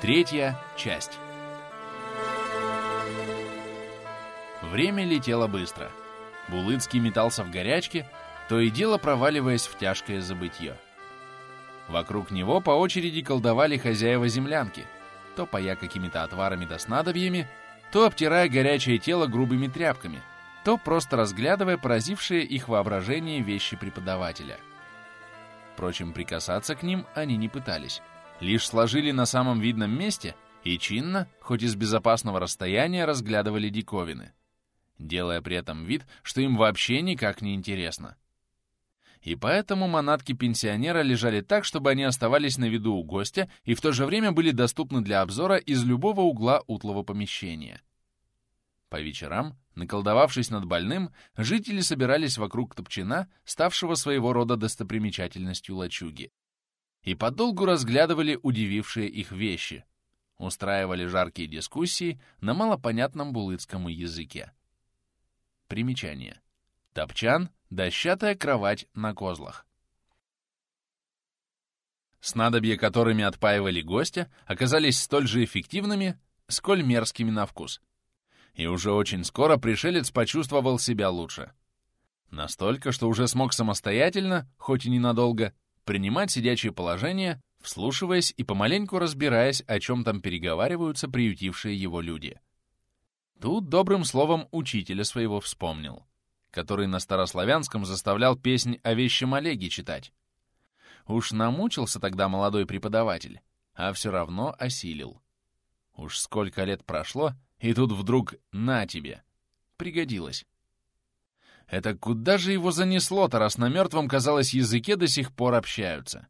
Третья часть. Время летело быстро. Булыцкий метался в горячке, то и дело проваливаясь в тяжкое забытье. Вокруг него по очереди колдовали хозяева землянки, то поя какими-то отварами да снадобьями, то обтирая горячее тело грубыми тряпками, то просто разглядывая поразившие их воображение вещи преподавателя. Впрочем, прикасаться к ним они не пытались, лишь сложили на самом видном месте и чинно, хоть из безопасного расстояния, разглядывали диковины, делая при этом вид, что им вообще никак не интересно. И поэтому манатки пенсионера лежали так, чтобы они оставались на виду у гостя и в то же время были доступны для обзора из любого угла утлого помещения. По вечерам, наколдовавшись над больным, жители собирались вокруг топчина, ставшего своего рода достопримечательностью лачуги, и подолгу разглядывали удивившие их вещи, устраивали жаркие дискуссии на малопонятном булыцком языке. Примечание. Топчан — дощатая кровать на козлах. Снадобья, которыми отпаивали гостя, оказались столь же эффективными, сколь мерзкими на вкус. И уже очень скоро пришелец почувствовал себя лучше. Настолько, что уже смог самостоятельно, хоть и ненадолго, принимать сидячее положение, вслушиваясь и помаленьку разбираясь, о чем там переговариваются приютившие его люди. Тут добрым словом учителя своего вспомнил который на старославянском заставлял песнь о вещем Олеге читать. Уж намучился тогда молодой преподаватель, а все равно осилил. Уж сколько лет прошло, и тут вдруг «на тебе!» Пригодилось. Это куда же его занесло-то, раз на мертвом, казалось, языке до сих пор общаются?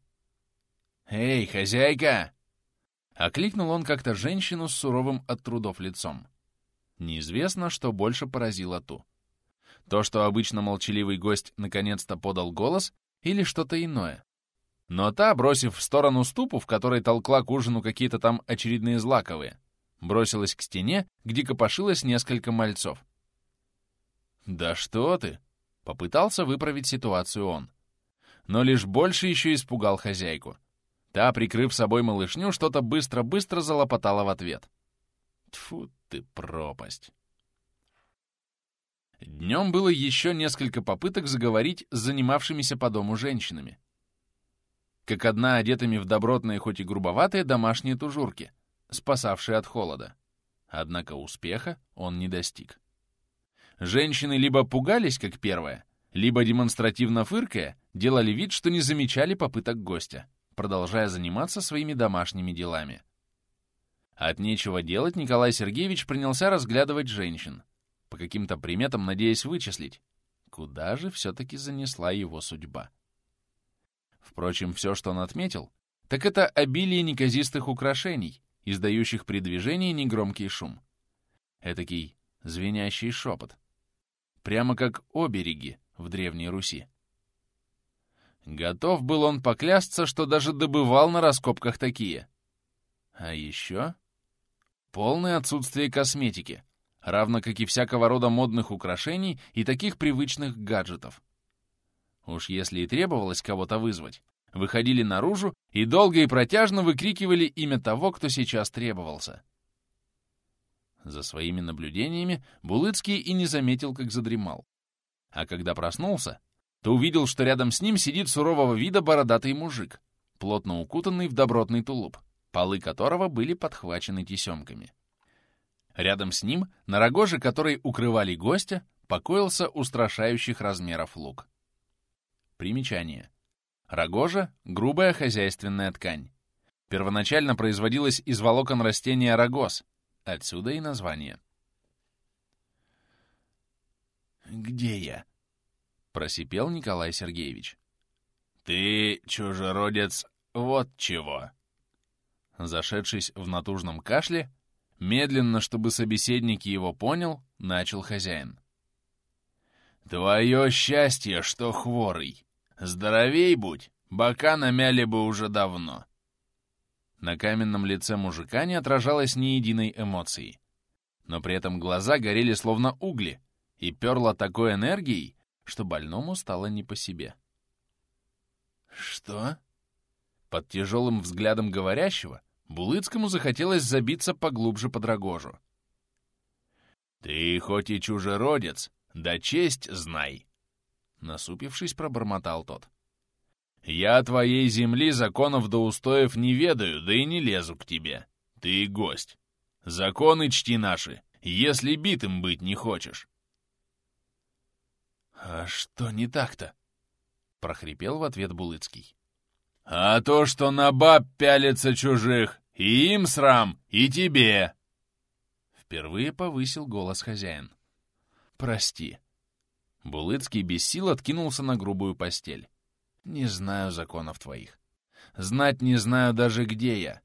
«Эй, хозяйка!» Окликнул он как-то женщину с суровым от трудов лицом. Неизвестно, что больше поразило ту. То, что обычно молчаливый гость наконец-то подал голос, или что-то иное. Но та, бросив в сторону ступу, в которой толкла к ужину какие-то там очередные злаковые, бросилась к стене, где копошилось несколько мальцов. «Да что ты!» — попытался выправить ситуацию он. Но лишь больше еще испугал хозяйку. Та, прикрыв собой малышню, что-то быстро-быстро залопотала в ответ. Тфу ты, пропасть! Днем было еще несколько попыток заговорить с занимавшимися по дому женщинами. Как одна одетыми в добротные, хоть и грубоватые, домашние тужурки, спасавшие от холода. Однако успеха он не достиг. Женщины либо пугались, как первая, либо демонстративно фыркая, делали вид, что не замечали попыток гостя, продолжая заниматься своими домашними делами. От нечего делать Николай Сергеевич принялся разглядывать женщин, по каким-то приметам надеясь вычислить, куда же все-таки занесла его судьба. Впрочем, все, что он отметил, так это обилие неказистых украшений, издающих при движении негромкий шум. Этакий звенящий шепот. Прямо как обереги в Древней Руси. Готов был он поклясться, что даже добывал на раскопках такие. А еще полное отсутствие косметики — равно как и всякого рода модных украшений и таких привычных гаджетов. Уж если и требовалось кого-то вызвать, выходили наружу и долго и протяжно выкрикивали имя того, кто сейчас требовался. За своими наблюдениями Булыцкий и не заметил, как задремал. А когда проснулся, то увидел, что рядом с ним сидит сурового вида бородатый мужик, плотно укутанный в добротный тулуп, полы которого были подхвачены тесемками. Рядом с ним, на рогоже, который укрывали гостя, покоился устрашающих размеров лук. Примечание. Рогожа — грубая хозяйственная ткань. Первоначально производилась из волокон растения рогоз, отсюда и название. «Где я?» — просипел Николай Сергеевич. «Ты, чужеродец, вот чего!» Зашедшись в натужном кашле, Медленно, чтобы собеседник его понял, начал хозяин. «Твое счастье, что хворый! Здоровей будь, бока намяли бы уже давно!» На каменном лице мужика не отражалось ни единой эмоции. Но при этом глаза горели словно угли, и перло такой энергией, что больному стало не по себе. «Что?» Под тяжелым взглядом говорящего Булыцкому захотелось забиться поглубже под рогожу. «Ты хоть и чужеродец, да честь знай!» Насупившись, пробормотал тот. «Я твоей земли законов до устоев не ведаю, да и не лезу к тебе. Ты гость. Законы чти наши, если битым быть не хочешь». «А что не так-то?» — прохрипел в ответ Булыцкий. «А то, что на баб пялится чужих, и им срам, и тебе!» Впервые повысил голос хозяин. «Прости». Булыцкий без сил откинулся на грубую постель. «Не знаю законов твоих. Знать не знаю даже, где я.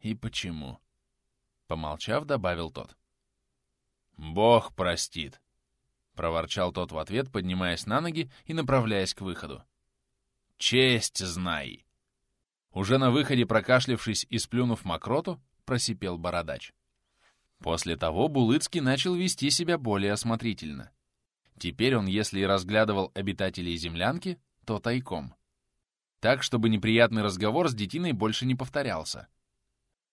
И почему?» Помолчав, добавил тот. «Бог простит», — проворчал тот в ответ, поднимаясь на ноги и направляясь к выходу. «Честь знай!» Уже на выходе, прокашлявшись и сплюнув мокроту, просипел бородач. После того Булыцкий начал вести себя более осмотрительно. Теперь он, если и разглядывал обитателей землянки, то тайком. Так, чтобы неприятный разговор с детиной больше не повторялся.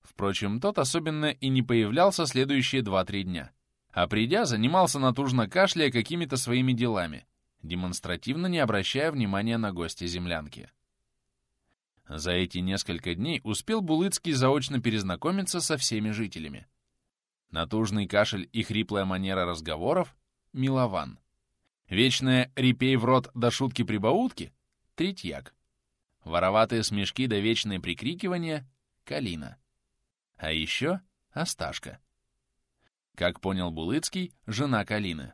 Впрочем, тот особенно и не появлялся следующие два-три дня. А придя, занимался натужно кашляя какими-то своими делами, демонстративно не обращая внимания на гостя землянки. За эти несколько дней успел Булыцкий заочно перезнакомиться со всеми жителями. Натужный кашель и хриплая манера разговоров — Милован. Вечная репей в рот до шутки-прибаутки — Третьяк. Вороватые смешки до вечное прикрикивание — Калина. А еще Осташка. Как понял Булыцкий, жена Калины.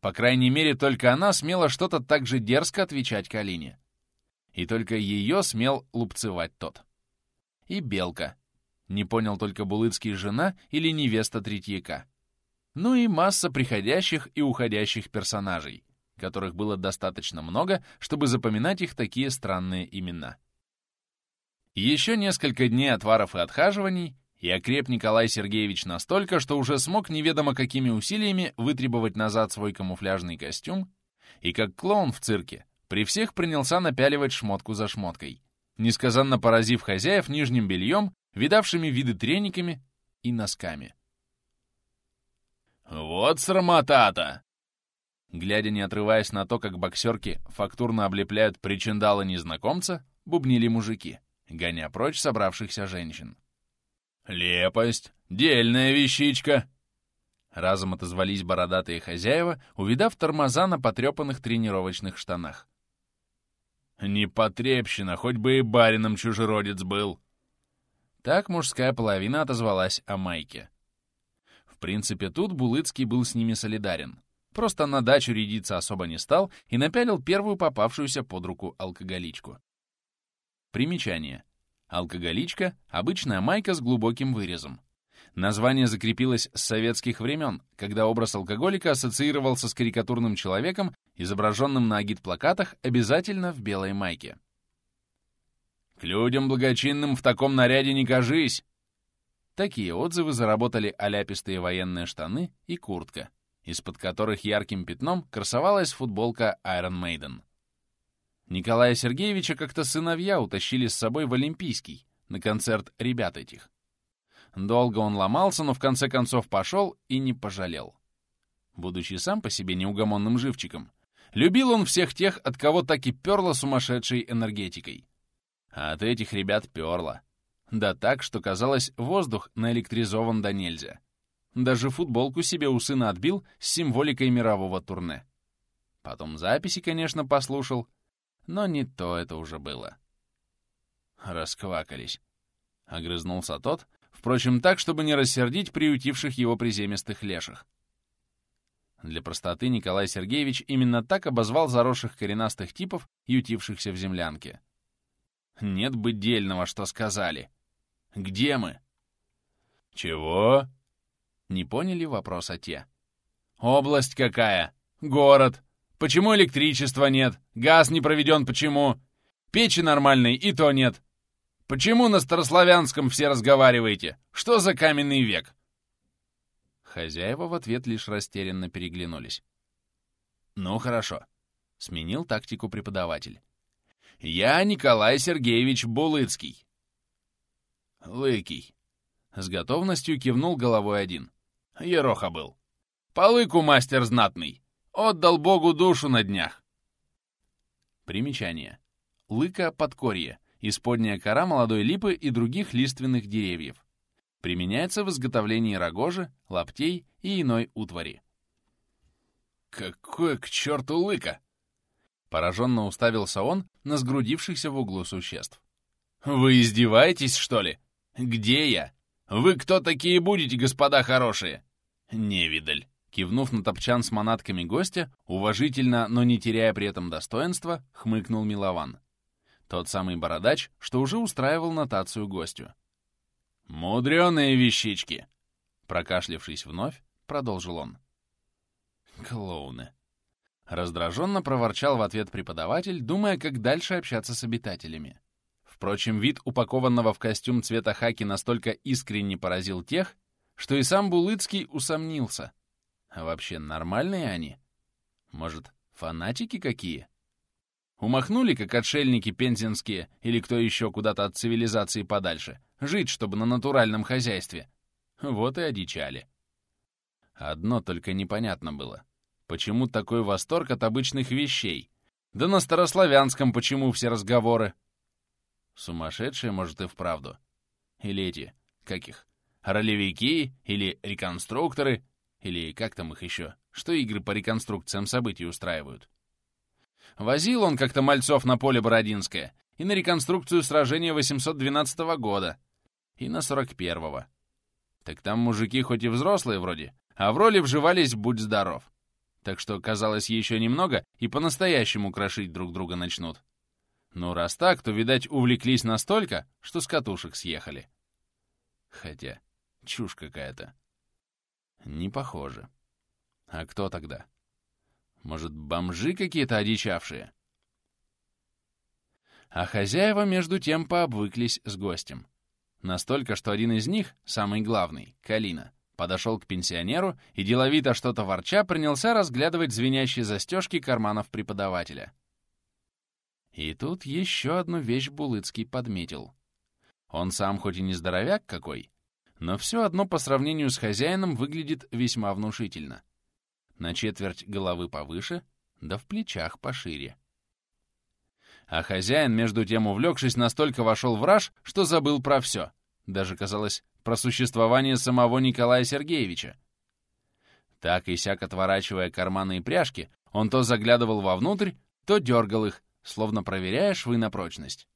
По крайней мере, только она смела что-то так же дерзко отвечать Калине. И только ее смел лупцевать тот. И Белка. Не понял только Булыцкий жена или невеста Третьяка. Ну и масса приходящих и уходящих персонажей, которых было достаточно много, чтобы запоминать их такие странные имена. Еще несколько дней отваров и отхаживаний, и окреп Николай Сергеевич настолько, что уже смог неведомо какими усилиями вытребовать назад свой камуфляжный костюм, и как клоун в цирке при всех принялся напяливать шмотку за шмоткой, несказанно поразив хозяев нижним бельем, видавшими виды трениками и носками. «Вот срамота-то!» Глядя, не отрываясь на то, как боксерки фактурно облепляют причиндалы незнакомца, бубнили мужики, гоня прочь собравшихся женщин. «Лепость! Дельная вещичка!» Разом отозвались бородатые хозяева, увидав тормоза на потрепанных тренировочных штанах. «Непотребщина, хоть бы и барином чужеродец был!» Так мужская половина отозвалась о майке. В принципе, тут Булыцкий был с ними солидарен. Просто на дачу рядиться особо не стал и напялил первую попавшуюся под руку алкоголичку. Примечание. Алкоголичка — обычная майка с глубоким вырезом. Название закрепилось с советских времен, когда образ алкоголика ассоциировался с карикатурным человеком, изображенным на агит-плакатах обязательно в белой майке. «К людям благочинным в таком наряде не кажись!» Такие отзывы заработали оляпистые военные штаны и куртка, из-под которых ярким пятном красовалась футболка Iron Maiden. Николая Сергеевича как-то сыновья утащили с собой в Олимпийский, на концерт ребят этих. Долго он ломался, но в конце концов пошел и не пожалел. Будучи сам по себе неугомонным живчиком, любил он всех тех, от кого так и перло сумасшедшей энергетикой. А от этих ребят перло. Да так, что казалось, воздух наэлектризован до нельзя. Даже футболку себе у сына отбил с символикой мирового турне. Потом записи, конечно, послушал, но не то это уже было. Расквакались. Огрызнулся тот, Впрочем, так, чтобы не рассердить приютивших его приземистых леших. Для простоты Николай Сергеевич именно так обозвал заросших коренастых типов, ютившихся в землянке. Нет бы дельного, что сказали. Где мы? Чего? Не поняли вопроса те. Область какая? Город. Почему электричества нет? Газ не проведен почему? Печи нормальной и то нет. Почему на старославянском все разговариваете? Что за каменный век?» Хозяева в ответ лишь растерянно переглянулись. «Ну, хорошо», — сменил тактику преподаватель. «Я Николай Сергеевич Булыцкий». Лыкий. С готовностью кивнул головой один. Ероха был. По лыку мастер знатный. Отдал Богу душу на днях. Примечание. Лыка — подкорье, исподняя кора молодой липы и других лиственных деревьев. Применяется в изготовлении рогожи, лаптей и иной утвари. «Какое к черту лыка?» Пораженно уставился он на сгрудившихся в углу существ. «Вы издеваетесь, что ли? Где я? Вы кто такие будете, господа хорошие?» «Невидаль!» Кивнув на топчан с манатками гостя, уважительно, но не теряя при этом достоинства, хмыкнул Милован. Тот самый бородач, что уже устраивал нотацию гостю. «Мудреные вещички!» Прокашлившись вновь, продолжил он. «Клоуны!» Раздраженно проворчал в ответ преподаватель, думая, как дальше общаться с обитателями. Впрочем, вид упакованного в костюм цвета хаки настолько искренне поразил тех, что и сам Булыцкий усомнился. А вообще нормальные они? Может, фанатики какие? Умахнули, как отшельники пензенские или кто еще куда-то от цивилизации подальше, жить, чтобы на натуральном хозяйстве. Вот и одичали. Одно только непонятно было. Почему такой восторг от обычных вещей? Да на старославянском почему все разговоры? Сумасшедшие, может, и вправду. Или эти, как их, ролевики или реконструкторы, или как там их еще, что игры по реконструкциям событий устраивают. Возил он как-то мальцов на поле Бородинское и на реконструкцию сражения 812 года, и на 41-го. Так там мужики хоть и взрослые вроде, а в роли вживались «Будь здоров». Так что, казалось, еще немного и по-настоящему крошить друг друга начнут. Ну, раз так, то, видать, увлеклись настолько, что с катушек съехали. Хотя, чушь какая-то. Не похоже. А кто тогда? Может, бомжи какие-то одичавшие? А хозяева, между тем, пообвыклись с гостем. Настолько, что один из них, самый главный, Калина, подошел к пенсионеру и, деловито что-то ворча, принялся разглядывать звенящие застежки карманов преподавателя. И тут еще одну вещь Булыцкий подметил. Он сам хоть и не здоровяк какой, но все одно по сравнению с хозяином выглядит весьма внушительно. На четверть головы повыше, да в плечах пошире. А хозяин, между тем увлекшись, настолько вошел в раж, что забыл про все. Даже, казалось, про существование самого Николая Сергеевича. Так и сяк отворачивая карманы и пряжки, он то заглядывал вовнутрь, то дергал их, словно проверяя швы на прочность.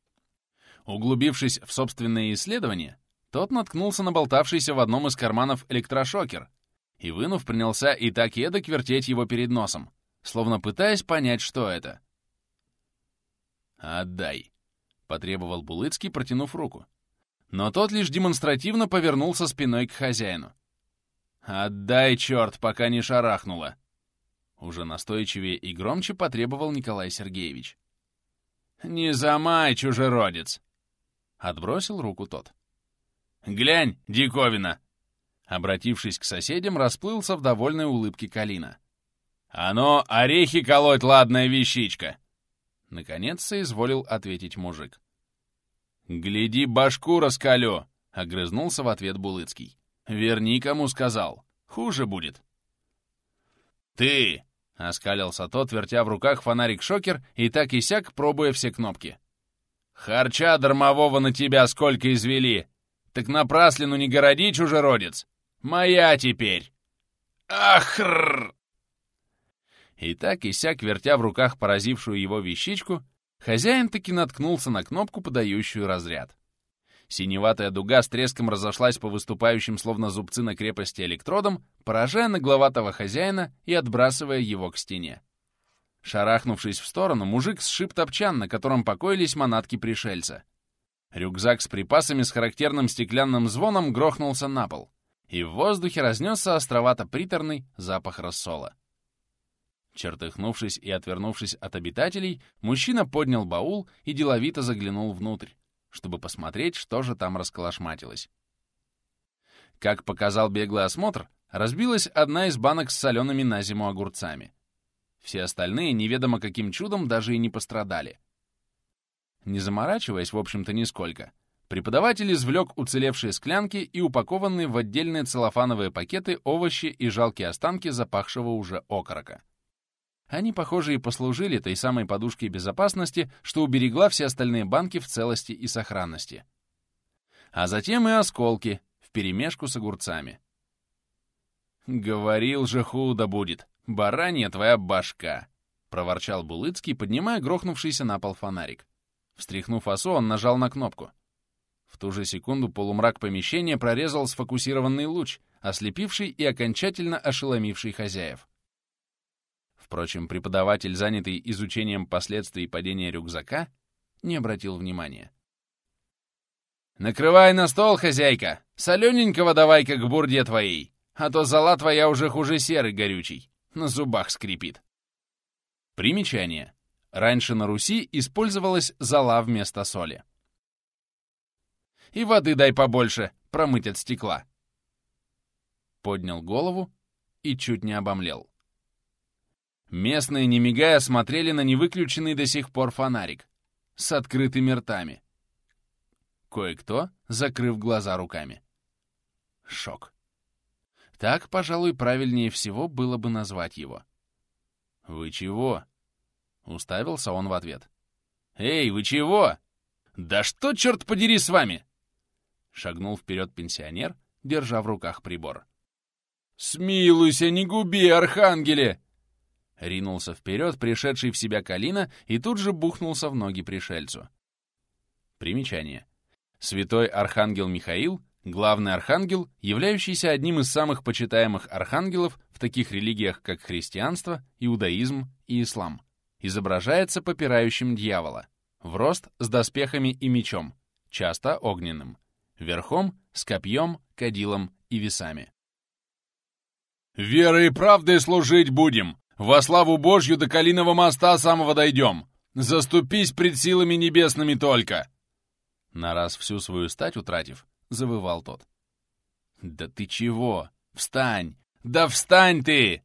Углубившись в собственные исследования, тот наткнулся на болтавшийся в одном из карманов электрошокер и, вынув, принялся и так и эдак вертеть его перед носом, словно пытаясь понять, что это. «Отдай», — потребовал Булыцкий, протянув руку. Но тот лишь демонстративно повернулся спиной к хозяину. «Отдай, черт, пока не шарахнуло!» Уже настойчивее и громче потребовал Николай Сергеевич. «Не замай, чужеродец!» Отбросил руку тот. «Глянь, диковина!» Обратившись к соседям, расплылся в довольной улыбке Калина. «Оно орехи колоть, ладная вещичка!» Наконец соизволил ответить мужик. «Гляди, башку раскалю!» — огрызнулся в ответ Булыцкий. «Верни, кому сказал. Хуже будет». «Ты!» — оскалился тот, вертя в руках фонарик-шокер и так и сяк, пробуя все кнопки. «Харча дармового на тебя сколько извели! Так напраслину не городи, чужеродец! Моя теперь!» «Ахрррр!» И так и сяк, вертя в руках поразившую его вещичку, хозяин таки наткнулся на кнопку, подающую разряд. Синеватая дуга с треском разошлась по выступающим словно зубцы на крепости электродам, поражая нагловатого хозяина и отбрасывая его к стене. Шарахнувшись в сторону, мужик сшиб топчан, на котором покоились манатки пришельца. Рюкзак с припасами с характерным стеклянным звоном грохнулся на пол, и в воздухе разнесся островато-приторный запах рассола. Чертыхнувшись и отвернувшись от обитателей, мужчина поднял баул и деловито заглянул внутрь, чтобы посмотреть, что же там расколошматилось. Как показал беглый осмотр, разбилась одна из банок с солеными на зиму огурцами. Все остальные неведомо каким чудом даже и не пострадали. Не заморачиваясь, в общем-то, нисколько, Преподаватель извлек уцелевшие склянки и упакованные в отдельные целлофановые пакеты овощи и жалкие останки запахшего уже окорока. Они, похоже, и послужили той самой подушкой безопасности, что уберегла все остальные банки в целости и сохранности. А затем и осколки, вперемешку с огурцами. «Говорил же, худо будет! Баранья твоя башка!» — проворчал Булыцкий, поднимая грохнувшийся на пол фонарик. Встряхнув осу, он нажал на кнопку. В ту же секунду полумрак помещения прорезал сфокусированный луч, ослепивший и окончательно ошеломивший хозяев. Впрочем, преподаватель, занятый изучением последствий падения рюкзака, не обратил внимания. «Накрывай на стол, хозяйка! Солененького давай-ка к бурде твоей, а то зала твоя уже хуже серый горючий, на зубах скрипит». Примечание. Раньше на Руси использовалась зола вместо соли. «И воды дай побольше, промыть от стекла». Поднял голову и чуть не обомлел. Местные, не мигая, смотрели на невыключенный до сих пор фонарик с открытыми ртами. Кое-кто, закрыв глаза руками. Шок. Так, пожалуй, правильнее всего было бы назвать его. «Вы чего?» — уставился он в ответ. «Эй, вы чего? Да что, черт подери, с вами?» Шагнул вперед пенсионер, держа в руках прибор. «Смилуйся, не губи, архангеле!» Ринулся вперед пришедший в себя Калина и тут же бухнулся в ноги пришельцу. Примечание. Святой Архангел Михаил — главный архангел, являющийся одним из самых почитаемых архангелов в таких религиях, как христианство, иудаизм и ислам. Изображается попирающим дьявола, в рост с доспехами и мечом, часто огненным, верхом с копьем, кадилом и весами. «Верой и правдой служить будем!» Во славу Божью до Калиного моста самого дойдем! Заступись пред силами небесными только!» На раз всю свою стать утратив, завывал тот. «Да ты чего? Встань! Да встань ты!»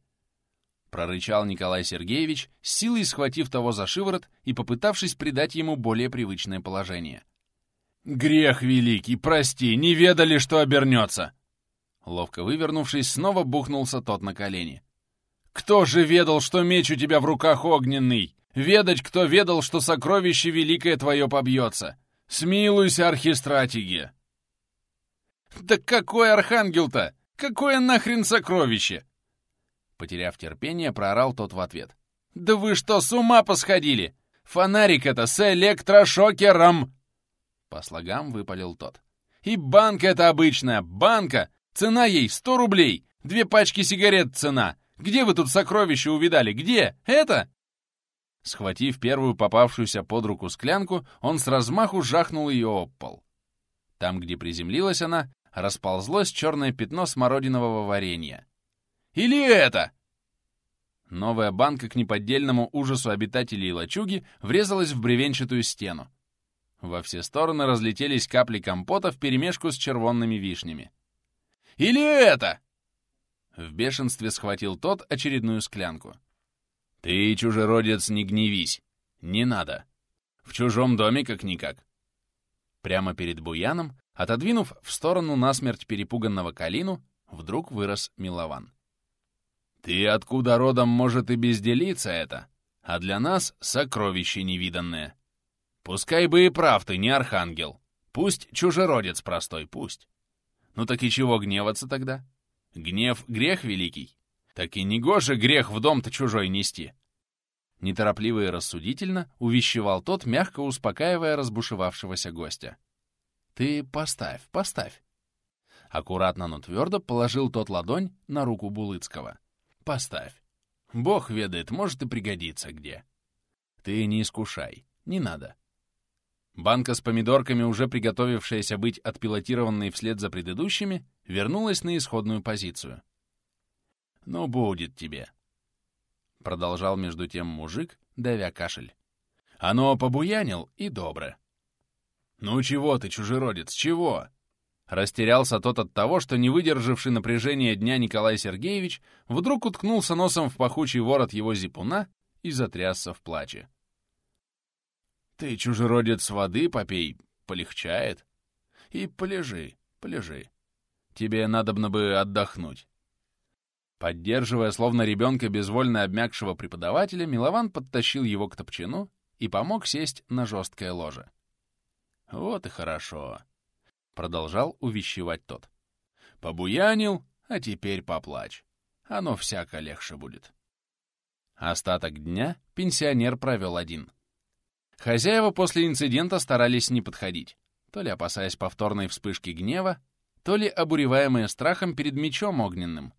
Прорычал Николай Сергеевич, силой схватив того за шиворот и попытавшись придать ему более привычное положение. «Грех великий, прости, не ведали, что обернется!» Ловко вывернувшись, снова бухнулся тот на колени. Кто же ведал, что меч у тебя в руках огненный? Ведать, кто ведал, что сокровище великое твое побьется? Смилуйся, архистратиги!» «Да какой архангел-то? Какое нахрен сокровище?» Потеряв терпение, проорал тот в ответ. «Да вы что, с ума посходили? Фонарик это с электрошокером!» По слогам выпалил тот. «И банка это обычная, банка! Цена ей сто рублей! Две пачки сигарет цена! Где вы тут сокровища увидали? Где? Это?» Схватив первую попавшуюся под руку склянку, он с размаху жахнул ее об пол. Там, где приземлилась она, расползлось черное пятно смородинового варенья. «Или это?» Новая банка к неподдельному ужасу обитателей лачуги врезалась в бревенчатую стену. Во все стороны разлетелись капли компота вперемешку с червонными вишнями. «Или это?» В бешенстве схватил тот очередную склянку. «Ты, чужеродец, не гневись. Не надо. В чужом доме как-никак». Прямо перед Буяном, отодвинув в сторону насмерть перепуганного Калину, вдруг вырос Милован. «Ты откуда родом, может, и безделиться это, а для нас сокровище невиданное. Пускай бы и прав ты, не архангел. Пусть чужеродец простой, пусть. Ну так и чего гневаться тогда?» Гнев — грех великий. Так и не гоже грех в дом-то чужой нести. Неторопливо и рассудительно увещевал тот, мягко успокаивая разбушевавшегося гостя. «Ты поставь, поставь». Аккуратно, но твердо положил тот ладонь на руку Булыцкого. «Поставь. Бог ведает, может и пригодится где. Ты не искушай, не надо. Банка с помидорками, уже приготовившаяся быть отпилотированной вслед за предыдущими, вернулась на исходную позицию. «Ну, будет тебе», — продолжал между тем мужик, давя кашель. «Оно побуянил и добро». «Ну чего ты, чужеродец, чего?» Растерялся тот от того, что, не выдержавший напряжения дня Николай Сергеевич, вдруг уткнулся носом в пахучий ворот его зипуна и затрясся в плаче. «Ты, чужеродец, воды попей, полегчает». и полежи, полежи. Тебе надобно бы отдохнуть. Поддерживая словно ребенка безвольно обмякшего преподавателя, Милован подтащил его к топчину и помог сесть на жесткое ложе. «Вот и хорошо», — продолжал увещевать тот. «Побуянил, а теперь поплачь. Оно всяко легче будет». Остаток дня пенсионер провел один. Хозяева после инцидента старались не подходить, то ли опасаясь повторной вспышки гнева, то ли обуреваемые страхом перед мечом огненным,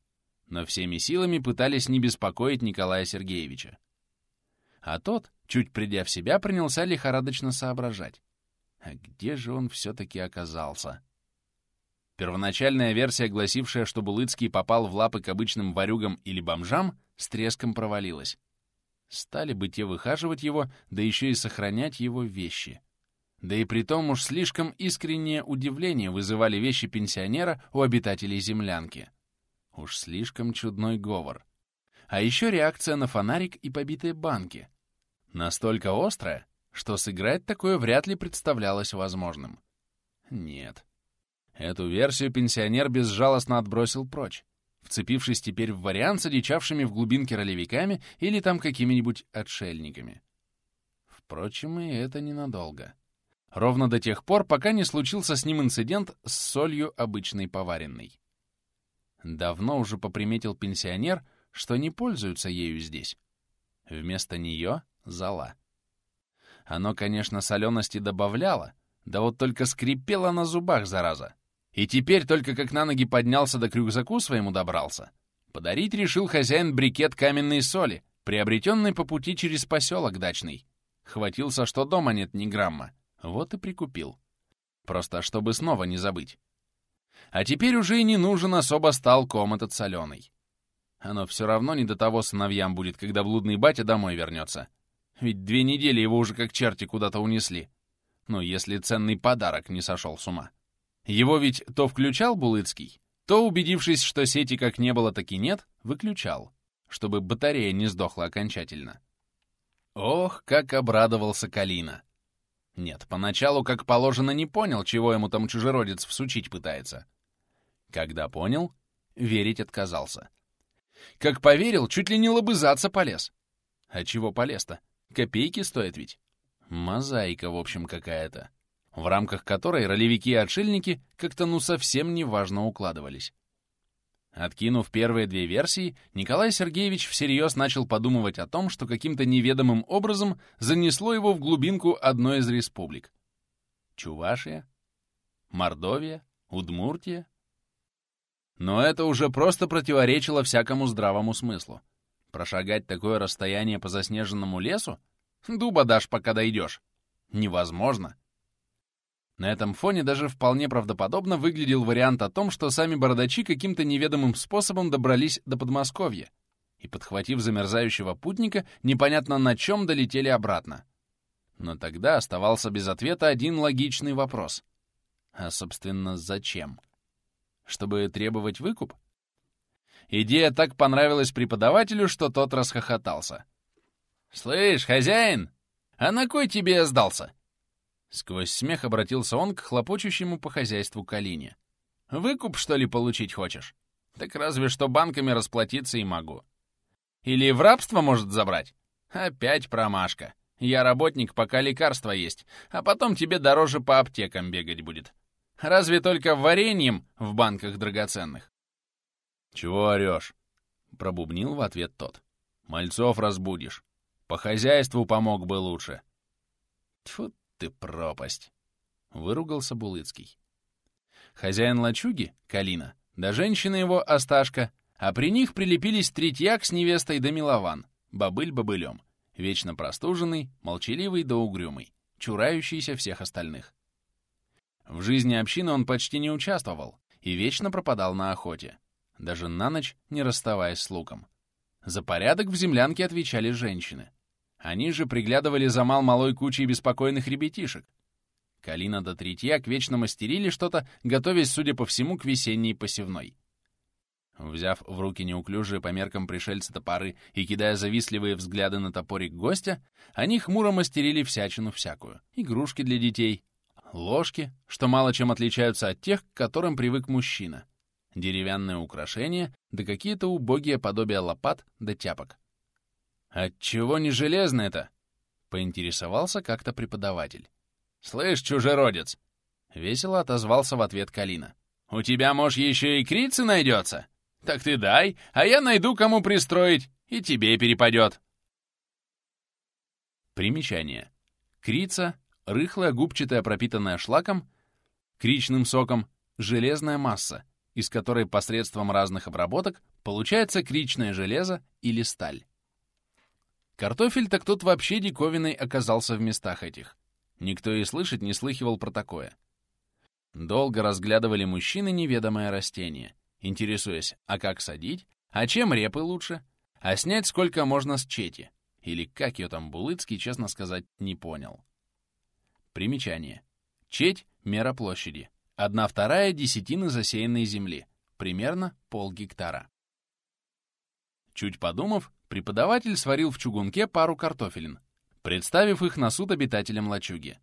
но всеми силами пытались не беспокоить Николая Сергеевича. А тот, чуть придя в себя, принялся лихорадочно соображать. А где же он все-таки оказался? Первоначальная версия, гласившая, что Булыцкий попал в лапы к обычным ворюгам или бомжам, с треском провалилась. Стали бы те выхаживать его, да еще и сохранять его вещи. Да и при том уж слишком искреннее удивление вызывали вещи пенсионера у обитателей землянки. Уж слишком чудной говор. А еще реакция на фонарик и побитые банки. Настолько острая, что сыграть такое вряд ли представлялось возможным. Нет. Эту версию пенсионер безжалостно отбросил прочь, вцепившись теперь в вариант с одичавшими в глубинке ролевиками или там какими-нибудь отшельниками. Впрочем, и это ненадолго. Ровно до тех пор, пока не случился с ним инцидент с солью обычной поваренной. Давно уже поприметил пенсионер, что не пользуются ею здесь. Вместо нее — зола. Оно, конечно, солености добавляло, да вот только скрипело на зубах, зараза. И теперь только как на ноги поднялся да к рюкзаку своему добрался. Подарить решил хозяин брикет каменной соли, приобретенный по пути через поселок дачный. Хватился, что дома нет ни грамма. Вот и прикупил. Просто чтобы снова не забыть. А теперь уже и не нужен особо стал ком этот соленый. Оно все равно не до того сыновьям будет, когда блудный батя домой вернется. Ведь две недели его уже как черти куда-то унесли. Ну, если ценный подарок не сошел с ума. Его ведь то включал Булыцкий, то, убедившись, что сети как не было, так и нет, выключал, чтобы батарея не сдохла окончательно. Ох, как обрадовался Калина. Нет, поначалу, как положено, не понял, чего ему там чужеродец всучить пытается. Когда понял, верить отказался. Как поверил, чуть ли не лобызаться полез. А чего полез-то? Копейки стоят ведь. Мозаика, в общем, какая-то, в рамках которой ролевики и отшельники как-то ну совсем неважно укладывались. Откинув первые две версии, Николай Сергеевич всерьез начал подумывать о том, что каким-то неведомым образом занесло его в глубинку одной из республик. Чувашия? Мордовия? Удмуртия? Но это уже просто противоречило всякому здравому смыслу. Прошагать такое расстояние по заснеженному лесу? Дуба дашь, пока дойдешь. Невозможно. На этом фоне даже вполне правдоподобно выглядел вариант о том, что сами бородачи каким-то неведомым способом добрались до Подмосковья и, подхватив замерзающего путника, непонятно на чем долетели обратно. Но тогда оставался без ответа один логичный вопрос. А, собственно, зачем? Чтобы требовать выкуп? Идея так понравилась преподавателю, что тот расхохотался. «Слышь, хозяин, а на кой тебе я сдался?» Сквозь смех обратился он к хлопочущему по хозяйству Калине. «Выкуп, что ли, получить хочешь? Так разве что банками расплатиться и могу. Или в рабство может забрать? Опять промашка. Я работник, пока лекарства есть, а потом тебе дороже по аптекам бегать будет. Разве только вареньем в банках драгоценных?» «Чего орешь?» — пробубнил в ответ тот. «Мальцов разбудишь. По хозяйству помог бы лучше». Тьфу ты пропасть!» — выругался Булыцкий. Хозяин лачуги, Калина, да женщина его, Осташка, а при них прилепились Третьяк с невестой да Милован, бобыль бобылем, вечно простуженный, молчаливый да угрюмый, чурающийся всех остальных. В жизни общины он почти не участвовал и вечно пропадал на охоте, даже на ночь не расставаясь с луком. За порядок в землянке отвечали женщины. Они же приглядывали за мал-малой кучей беспокойных ребятишек. Калина до Третьяк вечно мастерили что-то, готовясь, судя по всему, к весенней посевной. Взяв в руки неуклюжие по меркам пришельца топоры и кидая завистливые взгляды на топорик гостя, они хмуро мастерили всячину всякую. Игрушки для детей, ложки, что мало чем отличаются от тех, к которым привык мужчина, деревянные украшения, да какие-то убогие подобия лопат да тяпок. «Отчего не железно это?» — поинтересовался как-то преподаватель. «Слышь, чужеродец!» — весело отозвался в ответ Калина. «У тебя, может, еще и крицы найдется? Так ты дай, а я найду, кому пристроить, и тебе перепадет!» Примечание. Крица — рыхлая губчатая, пропитанная шлаком, кричным соком, железная масса, из которой посредством разных обработок получается кричное железо или сталь. Картофель так тут вообще диковиной оказался в местах этих. Никто и слышать не слыхивал про такое. Долго разглядывали мужчины неведомое растение, интересуясь, а как садить, а чем репы лучше, а снять сколько можно с чети, или как ее там Булыцкий, честно сказать, не понял. Примечание. Четь — мера площади. Одна вторая десятины засеянной земли, примерно полгектара. Чуть подумав, преподаватель сварил в чугунке пару картофелин, представив их на суд обитателям лачуги.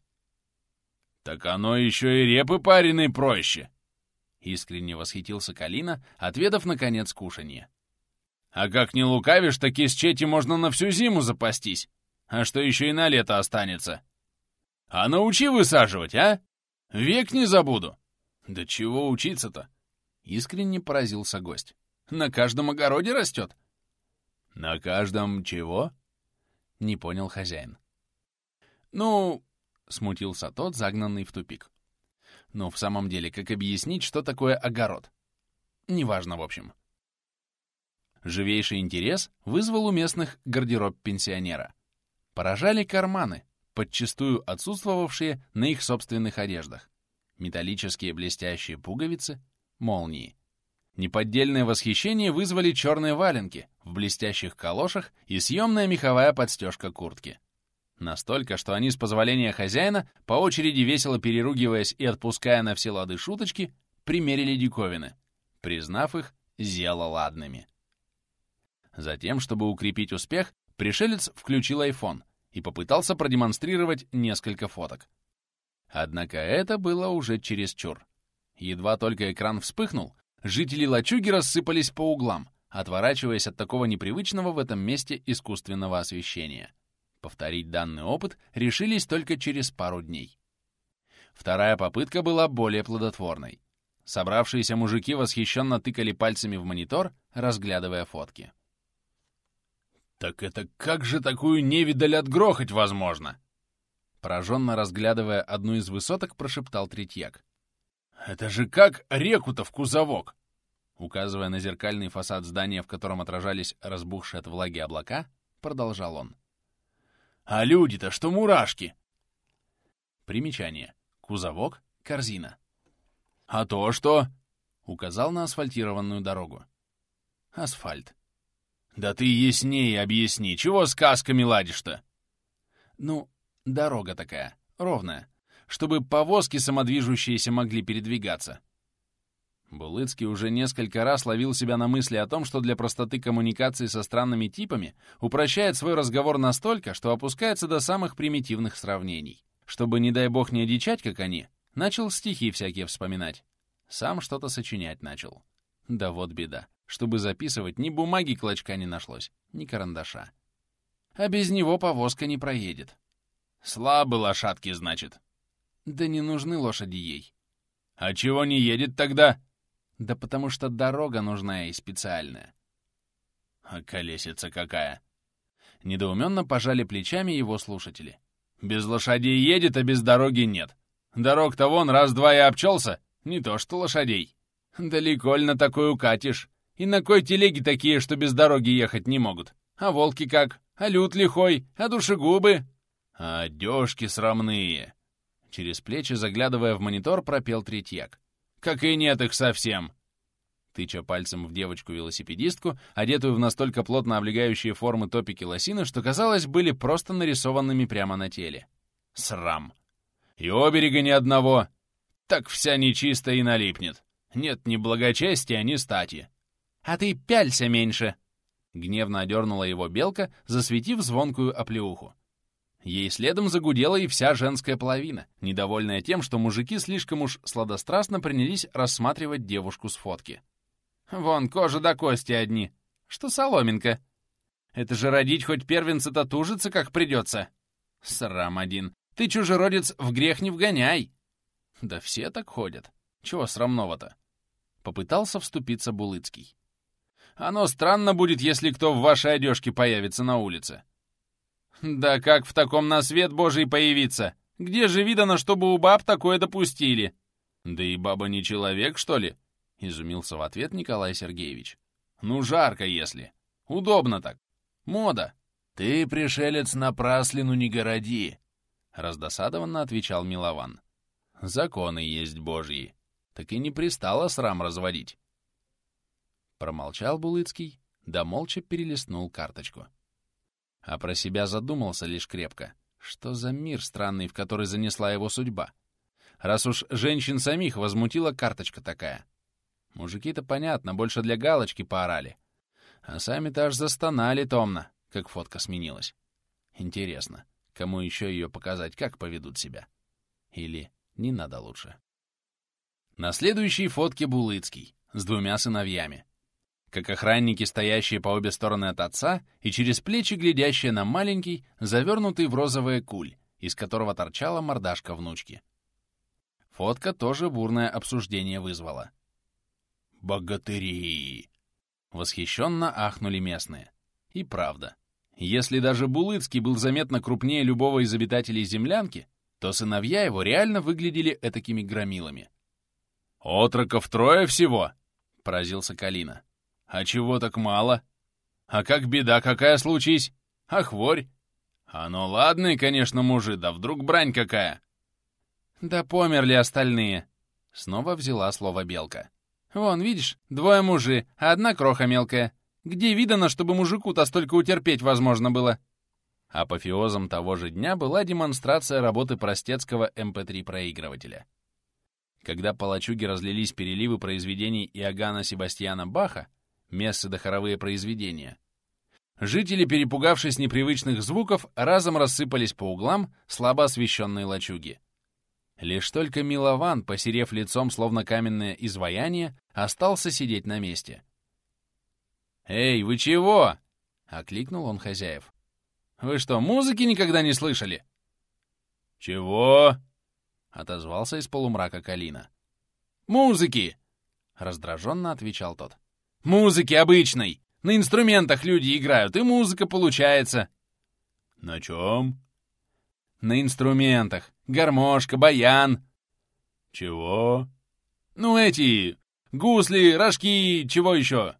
«Так оно еще и репы пареной проще!» Искренне восхитился Калина, отведав, наконец, кушанье. «А как не лукавишь, так из чети можно на всю зиму запастись, а что еще и на лето останется. А научи высаживать, а? Век не забуду!» «Да чего учиться-то?» Искренне поразился гость. «На каждом огороде растет?» «На каждом чего?» — не понял хозяин. «Ну...» — смутился тот, загнанный в тупик. «Ну, в самом деле, как объяснить, что такое огород?» «Неважно, в общем». Живейший интерес вызвал у местных гардероб пенсионера. Поражали карманы, подчастую отсутствовавшие на их собственных одеждах. Металлические блестящие пуговицы, молнии. Неподдельное восхищение вызвали черные валенки в блестящих калошах и съемная меховая подстежка куртки. Настолько, что они, с позволения хозяина, по очереди весело переругиваясь и отпуская на все лады шуточки, примерили диковины, признав их зелоладными. Затем, чтобы укрепить успех, пришелец включил iPhone и попытался продемонстрировать несколько фоток. Однако это было уже чересчур. Едва только экран вспыхнул, Жители лачуги рассыпались по углам, отворачиваясь от такого непривычного в этом месте искусственного освещения. Повторить данный опыт решились только через пару дней. Вторая попытка была более плодотворной. Собравшиеся мужики восхищенно тыкали пальцами в монитор, разглядывая фотки. «Так это как же такую невидаль отгрохать возможно?» Пораженно разглядывая одну из высоток, прошептал Третьяк. «Это же как реку-то в кузовок!» Указывая на зеркальный фасад здания, в котором отражались разбухшие от влаги облака, продолжал он. «А люди-то что мурашки!» Примечание. Кузовок — корзина. «А то что?» — указал на асфальтированную дорогу. «Асфальт». «Да ты яснее объясни, чего сказками ладишь-то?» «Ну, дорога такая, ровная чтобы повозки самодвижущиеся могли передвигаться. Булыцкий уже несколько раз ловил себя на мысли о том, что для простоты коммуникации со странными типами упрощает свой разговор настолько, что опускается до самых примитивных сравнений. Чтобы, не дай бог, не одичать, как они, начал стихи всякие вспоминать. Сам что-то сочинять начал. Да вот беда. Чтобы записывать, ни бумаги клочка не нашлось, ни карандаша. А без него повозка не проедет. Слабы лошадки, значит. Да не нужны лошади ей. А чего не едет тогда? Да потому что дорога нужна и специальная. А колесица какая? Недоуменно пожали плечами его слушатели. Без лошадей едет, а без дороги нет. Дорог-то вон раз-два и обчелся, не то что лошадей. Далеко ли на такой укатишь? И на кой телеги такие, что без дороги ехать не могут? А волки как? А лют лихой? А душегубы? А одежки срамные. Через плечи, заглядывая в монитор, пропел Третьяк. «Как и нет их совсем!» Тыча пальцем в девочку-велосипедистку, одетую в настолько плотно облегающие формы топики лосины, что, казалось, были просто нарисованными прямо на теле. «Срам! И оберега ни одного! Так вся нечисто и налипнет! Нет ни благочестия, ни стати!» «А ты пялься меньше!» Гневно одернула его белка, засветив звонкую оплеуху. Ей следом загудела и вся женская половина, недовольная тем, что мужики слишком уж сладострастно принялись рассматривать девушку с фотки. «Вон, кожа до кости одни. Что соломинка? Это же родить хоть первенца-то тужится, как придется. Срам один. Ты, чужеродец, в грех не вгоняй!» «Да все так ходят. Чего срамного-то?» Попытался вступиться Булыцкий. «Оно странно будет, если кто в вашей одежке появится на улице». «Да как в таком на свет Божий появиться? Где же видано, чтобы у баб такое допустили?» «Да и баба не человек, что ли?» — изумился в ответ Николай Сергеевич. «Ну, жарко, если. Удобно так. Мода». «Ты, пришелец, напраслину не городи», — раздосадованно отвечал Милован. «Законы есть божьи. Так и не пристало срам разводить». Промолчал Булыцкий, да молча перелистнул карточку а про себя задумался лишь крепко. Что за мир странный, в который занесла его судьба? Раз уж женщин самих возмутила карточка такая. Мужики-то, понятно, больше для галочки поорали. А сами-то аж застонали томно, как фотка сменилась. Интересно, кому еще ее показать, как поведут себя? Или не надо лучше? На следующей фотке Булыцкий с двумя сыновьями как охранники, стоящие по обе стороны от отца и через плечи глядящие на маленький, завернутый в розовое куль, из которого торчала мордашка внучки. Фотка тоже бурное обсуждение вызвала. «Богатыри!» Восхищенно ахнули местные. И правда. Если даже Булыцкий был заметно крупнее любого из обитателей землянки, то сыновья его реально выглядели этакими громилами. «Отроков трое всего!» — поразился Калина. А чего так мало? А как беда какая случись? А хворь? А ну ладный, конечно, мужи, да вдруг брань какая? Да померли остальные. Снова взяла слово Белка. Вон, видишь, двое мужи, а одна кроха мелкая. Где видано, чтобы мужику-то столько утерпеть возможно было? Апофеозом того же дня была демонстрация работы простецкого MP3-проигрывателя. Эм Когда по лачуге разлились переливы произведений Иоганна Себастьяна Баха, мессы да хоровые произведения. Жители, перепугавшись непривычных звуков, разом рассыпались по углам слабо освещенной лачуги. Лишь только Милован, посерев лицом, словно каменное изваяние, остался сидеть на месте. «Эй, вы чего?» — окликнул он хозяев. «Вы что, музыки никогда не слышали?» «Чего?» — отозвался из полумрака Калина. «Музыки!» — раздраженно отвечал тот. Музыки обычной. На инструментах люди играют, и музыка получается. На чем? На инструментах. Гармошка, баян. Чего? Ну, эти... Гусли, рожки, чего еще?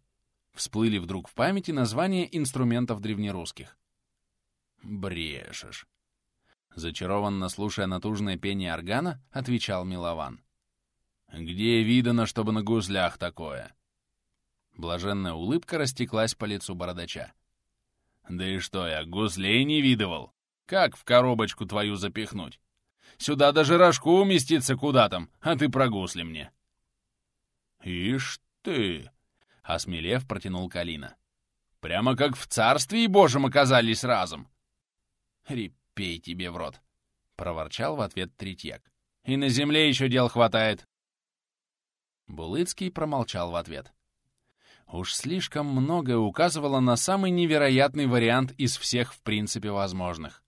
Всплыли вдруг в памяти названия инструментов древнерусских. Брешешь. Зачарованно слушая натужное пение органа, отвечал Милован. «Где видано, чтобы на гуслях такое?» Блаженная улыбка растеклась по лицу бородача. «Да и что я, гуслей не видывал? Как в коробочку твою запихнуть? Сюда даже рожку уместиться куда там, а ты про гусли мне». «Ишь ты!» — осмелев, протянул Калина. «Прямо как в царстве и божьем оказались разом!» «Репей тебе в рот!» — проворчал в ответ Третьяк. «И на земле еще дел хватает!» Булыцкий промолчал в ответ. Уж слишком многое указывало на самый невероятный вариант из всех в принципе возможных.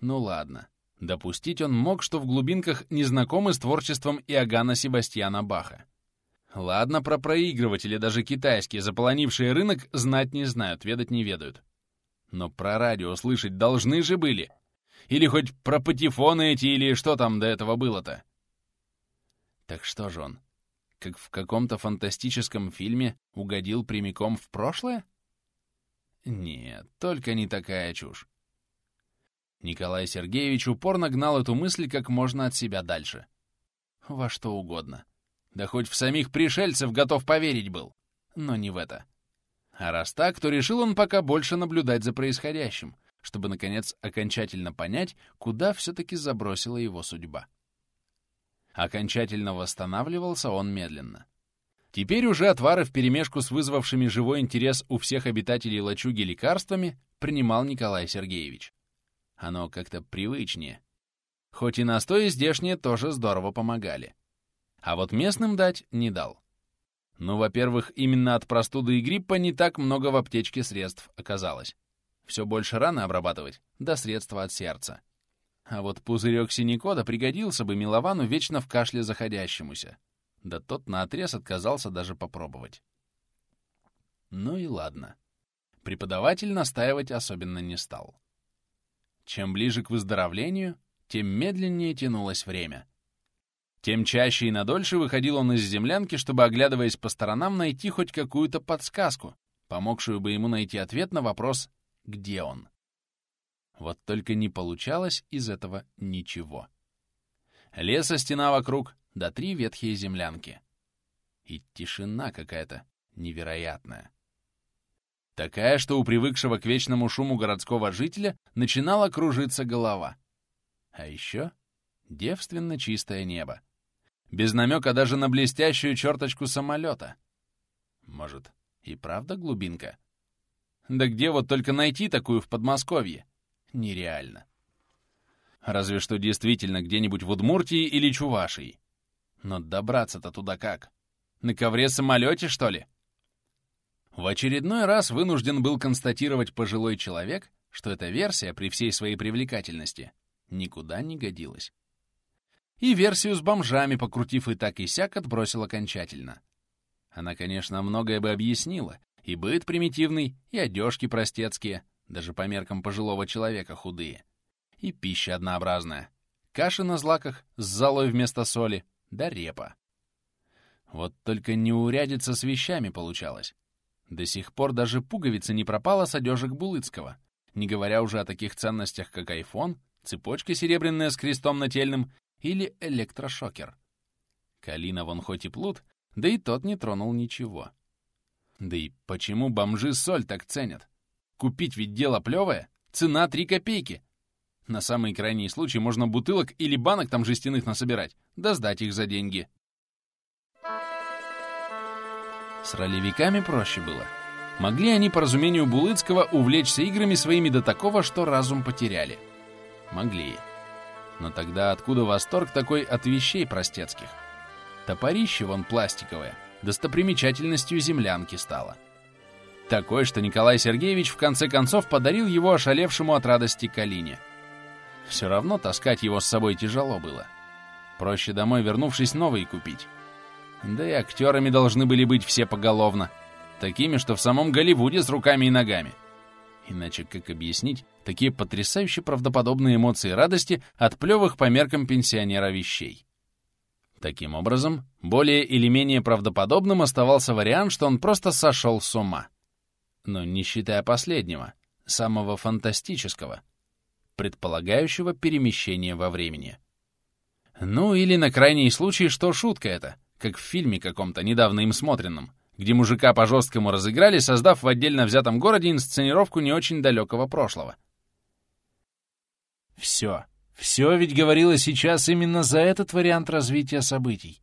Ну ладно. Допустить он мог, что в глубинках не знакомы с творчеством Иоганна Себастьяна Баха. Ладно, про проигрыватели, даже китайские, заполонившие рынок, знать не знают, ведать не ведают. Но про радио слышать должны же были. Или хоть про патефоны эти, или что там до этого было-то. Так что же он, как в каком-то фантастическом фильме, угодил прямиком в прошлое? Нет, только не такая чушь. Николай Сергеевич упорно гнал эту мысль как можно от себя дальше. Во что угодно. Да хоть в самих пришельцев готов поверить был. Но не в это. А раз так, то решил он пока больше наблюдать за происходящим, чтобы, наконец, окончательно понять, куда все-таки забросила его судьба. Окончательно восстанавливался он медленно. Теперь уже отвары вперемешку с вызвавшими живой интерес у всех обитателей лачуги лекарствами принимал Николай Сергеевич. Оно как-то привычнее. Хоть и настои здешние тоже здорово помогали. А вот местным дать не дал. Ну, во-первых, именно от простуды и гриппа не так много в аптечке средств оказалось. Все больше раны обрабатывать, да средства от сердца. А вот пузырек синекода пригодился бы Миловану вечно в кашле заходящемуся. Да тот наотрез отказался даже попробовать. Ну и ладно. Преподаватель настаивать особенно не стал. Чем ближе к выздоровлению, тем медленнее тянулось время. Тем чаще и надольше выходил он из землянки, чтобы, оглядываясь по сторонам, найти хоть какую-то подсказку, помогшую бы ему найти ответ на вопрос «Где он?». Вот только не получалось из этого ничего. Леса стена вокруг, да три ветхие землянки. И тишина какая-то невероятная. Такая, что у привыкшего к вечному шуму городского жителя начинала кружиться голова. А еще девственно чистое небо без намека даже на блестящую черточку самолета. Может, и правда глубинка? Да где вот только найти такую в Подмосковье? Нереально. Разве что действительно где-нибудь в Удмуртии или Чувашии. Но добраться-то туда как? На ковре-самолете, что ли? В очередной раз вынужден был констатировать пожилой человек, что эта версия, при всей своей привлекательности, никуда не годилась и версию с бомжами, покрутив и так и сяк, отбросил окончательно. Она, конечно, многое бы объяснила, и быт примитивный, и одежки простецкие, даже по меркам пожилого человека худые, и пища однообразная, каши на злаках с золой вместо соли, да репа. Вот только неурядица с вещами получалось. До сих пор даже пуговица не пропала с одежек Булыцкого, не говоря уже о таких ценностях, как айфон, цепочка серебряная с крестом нательным или электрошокер. Калина вон хоть и плут, да и тот не тронул ничего. Да и почему бомжи соль так ценят? Купить ведь дело плевое, цена 3 копейки. На самый крайний случай можно бутылок или банок там жестяных насобирать, да сдать их за деньги. С ролевиками проще было. Могли они, по разумению Булыцкого, увлечься играми своими до такого, что разум потеряли. Могли. Но тогда откуда восторг такой от вещей простецких? Топорище вон пластиковое, достопримечательностью землянки стало. Такой, что Николай Сергеевич в конце концов подарил его ошалевшему от радости Калине. Все равно таскать его с собой тяжело было. Проще домой, вернувшись, новый купить. Да и актерами должны были быть все поголовно. Такими, что в самом Голливуде с руками и ногами. Иначе как объяснить такие потрясающе правдоподобные эмоции радости от плевых по меркам пенсионера вещей? Таким образом, более или менее правдоподобным оставался вариант, что он просто сошел с ума. Но не считая последнего, самого фантастического, предполагающего перемещение во времени. Ну или на крайний случай, что шутка это, как в фильме каком-то недавно им смотренном — где мужика по-жесткому разыграли, создав в отдельно взятом городе инсценировку не очень далекого прошлого. Все, все ведь говорило сейчас именно за этот вариант развития событий.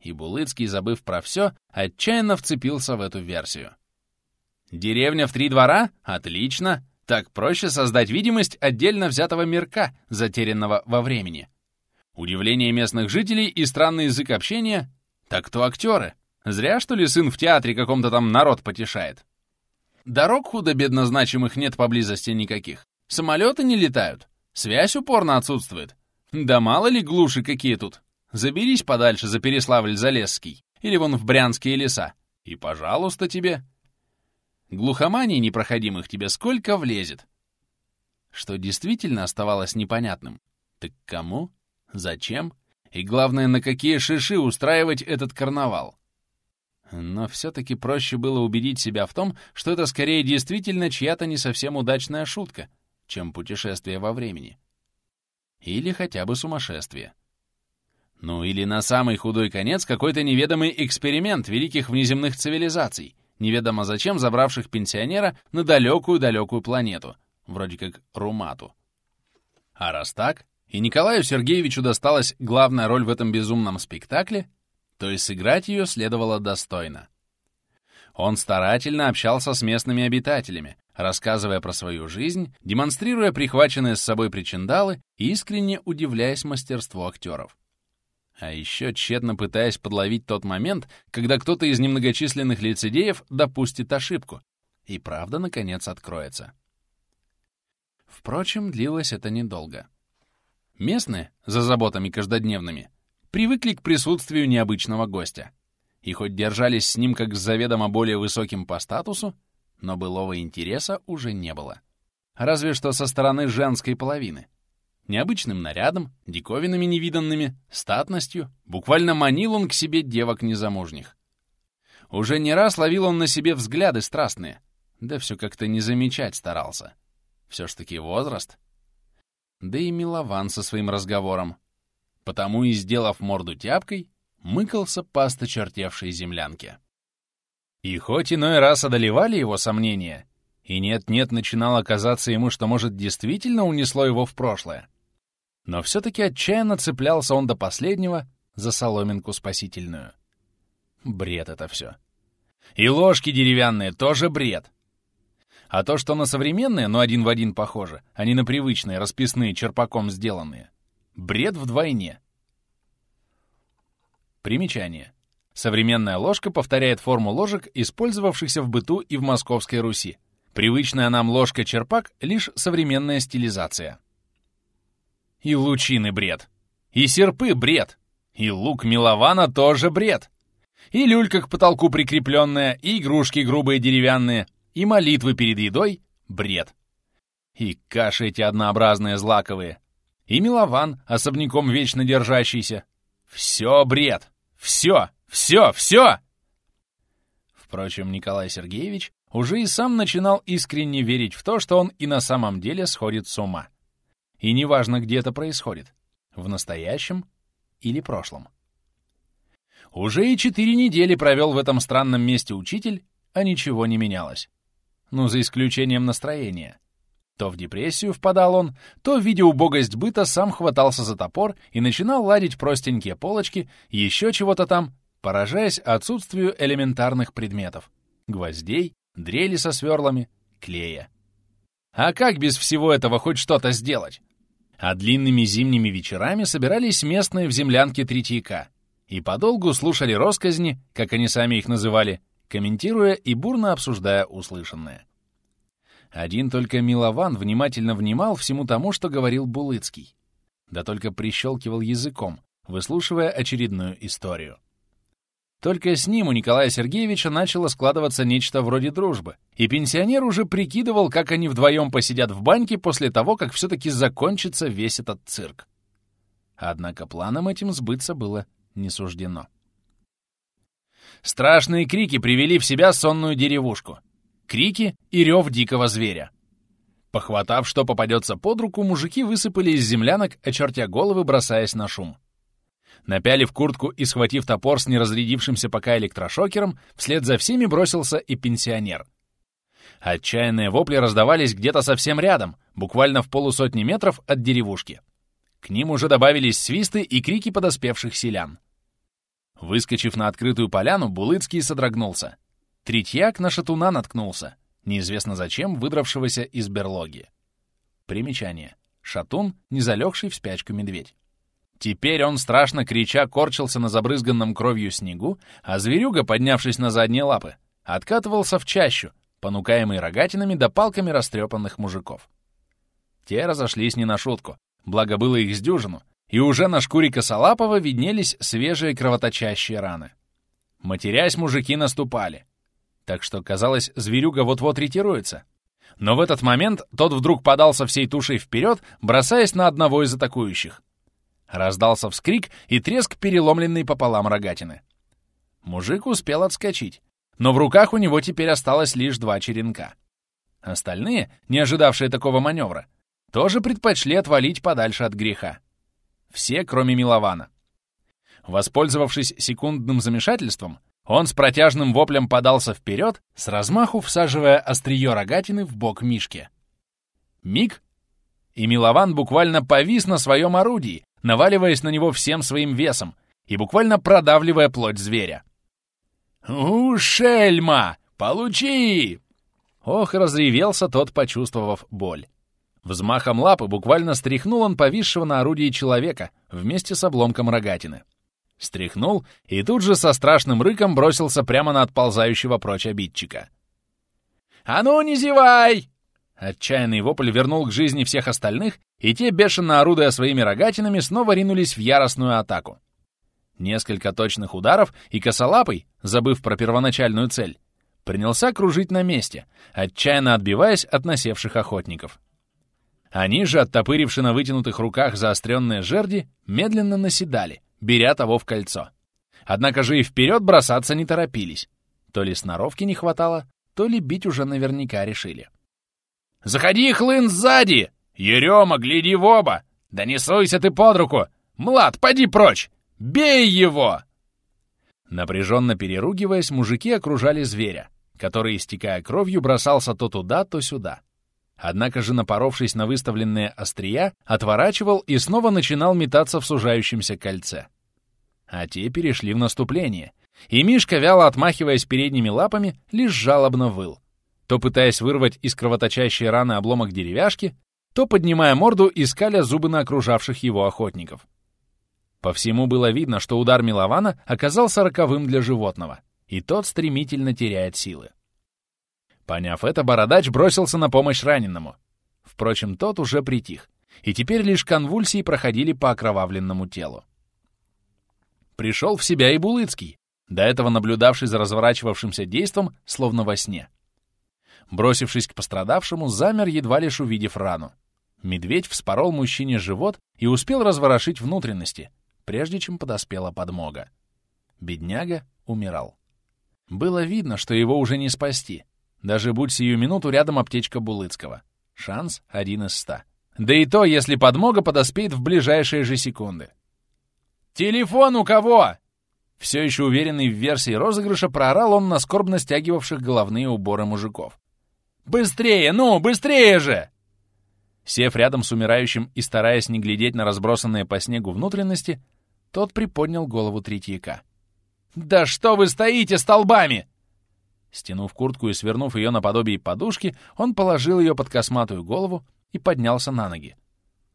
И Булыцкий, забыв про все, отчаянно вцепился в эту версию. Деревня в три двора? Отлично! Так проще создать видимость отдельно взятого мирка, затерянного во времени. Удивление местных жителей и странный язык общения? Так то актеры. Зря, что ли, сын в театре каком-то там народ потешает? Дорог худо-бедно значимых нет поблизости никаких. Самолеты не летают. Связь упорно отсутствует. Да мало ли глуши какие тут. Заберись подальше за Переславль-Залесский или вон в Брянские леса. И, пожалуйста, тебе. Глухоманий непроходимых тебе сколько влезет? Что действительно оставалось непонятным. Так кому? Зачем? И главное, на какие шиши устраивать этот карнавал? Но все-таки проще было убедить себя в том, что это скорее действительно чья-то не совсем удачная шутка, чем путешествие во времени. Или хотя бы сумасшествие. Ну или на самый худой конец какой-то неведомый эксперимент великих внеземных цивилизаций, неведомо зачем забравших пенсионера на далекую-далекую планету, вроде как Румату. А раз так, и Николаю Сергеевичу досталась главная роль в этом безумном спектакле — то есть сыграть ее следовало достойно. Он старательно общался с местными обитателями, рассказывая про свою жизнь, демонстрируя прихваченные с собой причиндалы и искренне удивляясь мастерству актеров. А еще тщетно пытаясь подловить тот момент, когда кто-то из немногочисленных лицедеев допустит ошибку, и правда, наконец, откроется. Впрочем, длилось это недолго. Местные, за заботами каждодневными, привыкли к присутствию необычного гостя. И хоть держались с ним как с заведомо более высоким по статусу, но былого интереса уже не было. Разве что со стороны женской половины. Необычным нарядом, диковинами невиданными, статностью, буквально манил он к себе девок незамужних. Уже не раз ловил он на себе взгляды страстные, да все как-то не замечать старался. Все ж таки возраст. Да и милован со своим разговором. Потому и, сделав морду тяпкой, мыкался по осточертевшей землянке. И хоть иной раз одолевали его сомнения, и нет-нет начинало казаться ему, что, может, действительно унесло его в прошлое, но все-таки отчаянно цеплялся он до последнего за соломинку спасительную. Бред это все. И ложки деревянные тоже бред. А то, что на современные, но один в один похоже, а не на привычные, расписные, черпаком сделанные. Бред вдвойне. Примечание. Современная ложка повторяет форму ложек, использовавшихся в быту и в Московской Руси. Привычная нам ложка-черпак — лишь современная стилизация. И лучины бред. И серпы бред. И лук Милована тоже бред. И люлька к потолку прикрепленная, и игрушки грубые деревянные, и молитвы перед едой — бред. И каши эти однообразные злаковые. И Милован, особняком вечно держащийся. Все бред. Все. Все, все!» Впрочем, Николай Сергеевич уже и сам начинал искренне верить в то, что он и на самом деле сходит с ума. И неважно, где это происходит — в настоящем или прошлом. Уже и четыре недели провел в этом странном месте учитель, а ничего не менялось. Ну, за исключением настроения. То в депрессию впадал он, то, видя убогость быта, сам хватался за топор и начинал ладить простенькие полочки, еще чего-то там, поражаясь отсутствию элементарных предметов — гвоздей, дрели со сверлами, клея. А как без всего этого хоть что-то сделать? А длинными зимними вечерами собирались местные в землянке Третьяка и подолгу слушали росказни, как они сами их называли, комментируя и бурно обсуждая услышанное. Один только Милован внимательно внимал всему тому, что говорил Булыцкий. Да только прищелкивал языком, выслушивая очередную историю. Только с ним у Николая Сергеевича начало складываться нечто вроде дружбы, и пенсионер уже прикидывал, как они вдвоем посидят в баньке после того, как все-таки закончится весь этот цирк. Однако планам этим сбыться было не суждено. Страшные крики привели в себя сонную деревушку. Крики и рев дикого зверя. Похватав, что попадется под руку, мужики высыпали из землянок, очертя головы, бросаясь на шум. Напялив куртку и схватив топор с неразрядившимся пока электрошокером, вслед за всеми бросился и пенсионер. Отчаянные вопли раздавались где-то совсем рядом, буквально в полусотни метров от деревушки. К ним уже добавились свисты и крики подоспевших селян. Выскочив на открытую поляну, Булыцкий содрогнулся. Третьяк на шатуна наткнулся, неизвестно зачем выдравшегося из берлоги. Примечание. Шатун — не залегший в спячку медведь. Теперь он, страшно крича, корчился на забрызганном кровью снегу, а зверюга, поднявшись на задние лапы, откатывался в чащу, понукаемый рогатинами да палками растрепанных мужиков. Те разошлись не на шутку, благо было их с дюжину, и уже на шкуре косолапого виднелись свежие кровоточащие раны. Матерясь, мужики наступали. Так что, казалось, зверюга вот-вот ретируется. Но в этот момент тот вдруг подался всей тушей вперед, бросаясь на одного из атакующих — Раздался вскрик и треск переломленной пополам рогатины. Мужик успел отскочить, но в руках у него теперь осталось лишь два черенка. Остальные, не ожидавшие такого маневра, тоже предпочли отвалить подальше от греха. Все, кроме Милована. Воспользовавшись секундным замешательством, он с протяжным воплем подался вперед, с размаху всаживая острие рогатины в бок Мишки. Миг, и Милован буквально повис на своем орудии, наваливаясь на него всем своим весом и буквально продавливая плоть зверя. «У, шельма! Получи!» Ох, разревелся тот, почувствовав боль. Взмахом лапы буквально стряхнул он повисшего на орудии человека вместе с обломком рогатины. Стряхнул и тут же со страшным рыком бросился прямо на отползающего прочь обидчика. «А ну, не зевай!» Отчаянный вопль вернул к жизни всех остальных, и те, бешено орудуя своими рогатинами, снова ринулись в яростную атаку. Несколько точных ударов, и косолапый, забыв про первоначальную цель, принялся кружить на месте, отчаянно отбиваясь от насевших охотников. Они же, оттопыривши на вытянутых руках заостренные жерди, медленно наседали, беря того в кольцо. Однако же и вперед бросаться не торопились. То ли сноровки не хватало, то ли бить уже наверняка решили. «Заходи, хлын, сзади! Ерема, гляди в оба! Да не суйся ты под руку! Млад, поди прочь! Бей его!» Напряженно переругиваясь, мужики окружали зверя, который, истекая кровью, бросался то туда, то сюда. Однако же, напоровшись на выставленные острия, отворачивал и снова начинал метаться в сужающемся кольце. А те перешли в наступление, и Мишка, вяло отмахиваясь передними лапами, лишь жалобно выл, то пытаясь вырвать из кровоточащей раны обломок деревяшки, то поднимая морду и скаля зубы на окружавших его охотников. По всему было видно, что удар Милована оказался роковым для животного, и тот стремительно теряет силы. Поняв это, бородач бросился на помощь раненому. Впрочем, тот уже притих, и теперь лишь конвульсии проходили по окровавленному телу. Пришел в себя и Булыцкий, до этого наблюдавший за разворачивавшимся действом, словно во сне. Бросившись к пострадавшему, замер, едва лишь увидев рану. Медведь вспорол мужчине живот и успел разворошить внутренности, прежде чем подоспела подмога. Бедняга умирал. Было видно, что его уже не спасти, даже будь сию минуту рядом аптечка Булыцкого. Шанс один из ста. Да и то, если подмога подоспеет в ближайшие же секунды. «Телефон у кого?» Все еще уверенный в версии розыгрыша, проорал он на скорбно стягивавших головные уборы мужиков. «Быстрее, ну, быстрее же!» Сев рядом с умирающим и стараясь не глядеть на разбросанные по снегу внутренности, тот приподнял голову третьяка. «Да что вы стоите столбами? Стянув куртку и свернув ее наподобие подушки, он положил ее под косматую голову и поднялся на ноги,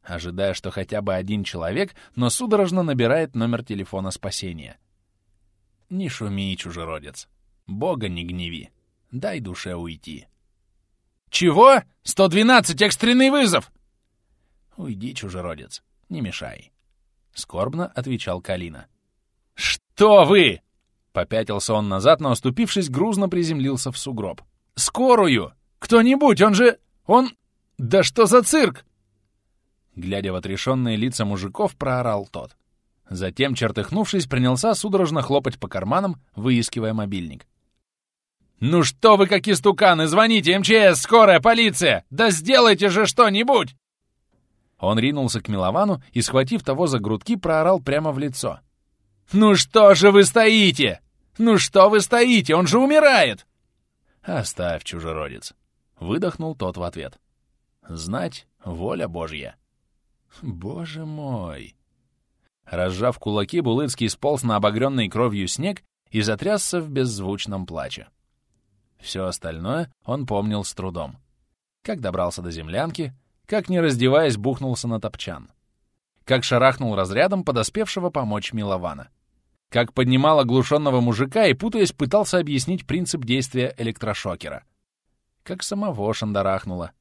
ожидая, что хотя бы один человек, но судорожно набирает номер телефона спасения. «Не шуми, чужеродец. Бога не гневи. Дай душе уйти». «Чего? 112, экстренный вызов!» «Уйди, чужеродец, не мешай», — скорбно отвечал Калина. «Что вы?» Попятился он назад, но, оступившись, грузно приземлился в сугроб. «Скорую! Кто-нибудь, он же... Он... Да что за цирк?» Глядя в отрешенные лица мужиков, проорал тот. Затем, чертыхнувшись, принялся судорожно хлопать по карманам, выискивая мобильник. «Ну что вы, как истуканы! Звоните, МЧС, скорая, полиция! Да сделайте же что-нибудь!» Он ринулся к Миловану и, схватив того за грудки, проорал прямо в лицо. «Ну что же вы стоите? «Ну что вы стоите? Он же умирает!» «Оставь, чужеродец!» — выдохнул тот в ответ. «Знать — воля Божья!» «Боже мой!» Разжав кулаки, Булыцкий сполз на обогренный кровью снег и затрясся в беззвучном плаче. Все остальное он помнил с трудом. Как добрался до землянки, как, не раздеваясь, бухнулся на топчан. Как шарахнул разрядом подоспевшего помочь Милована как поднимал оглушенного мужика и, путаясь, пытался объяснить принцип действия электрошокера. Как самого шандарахнуло.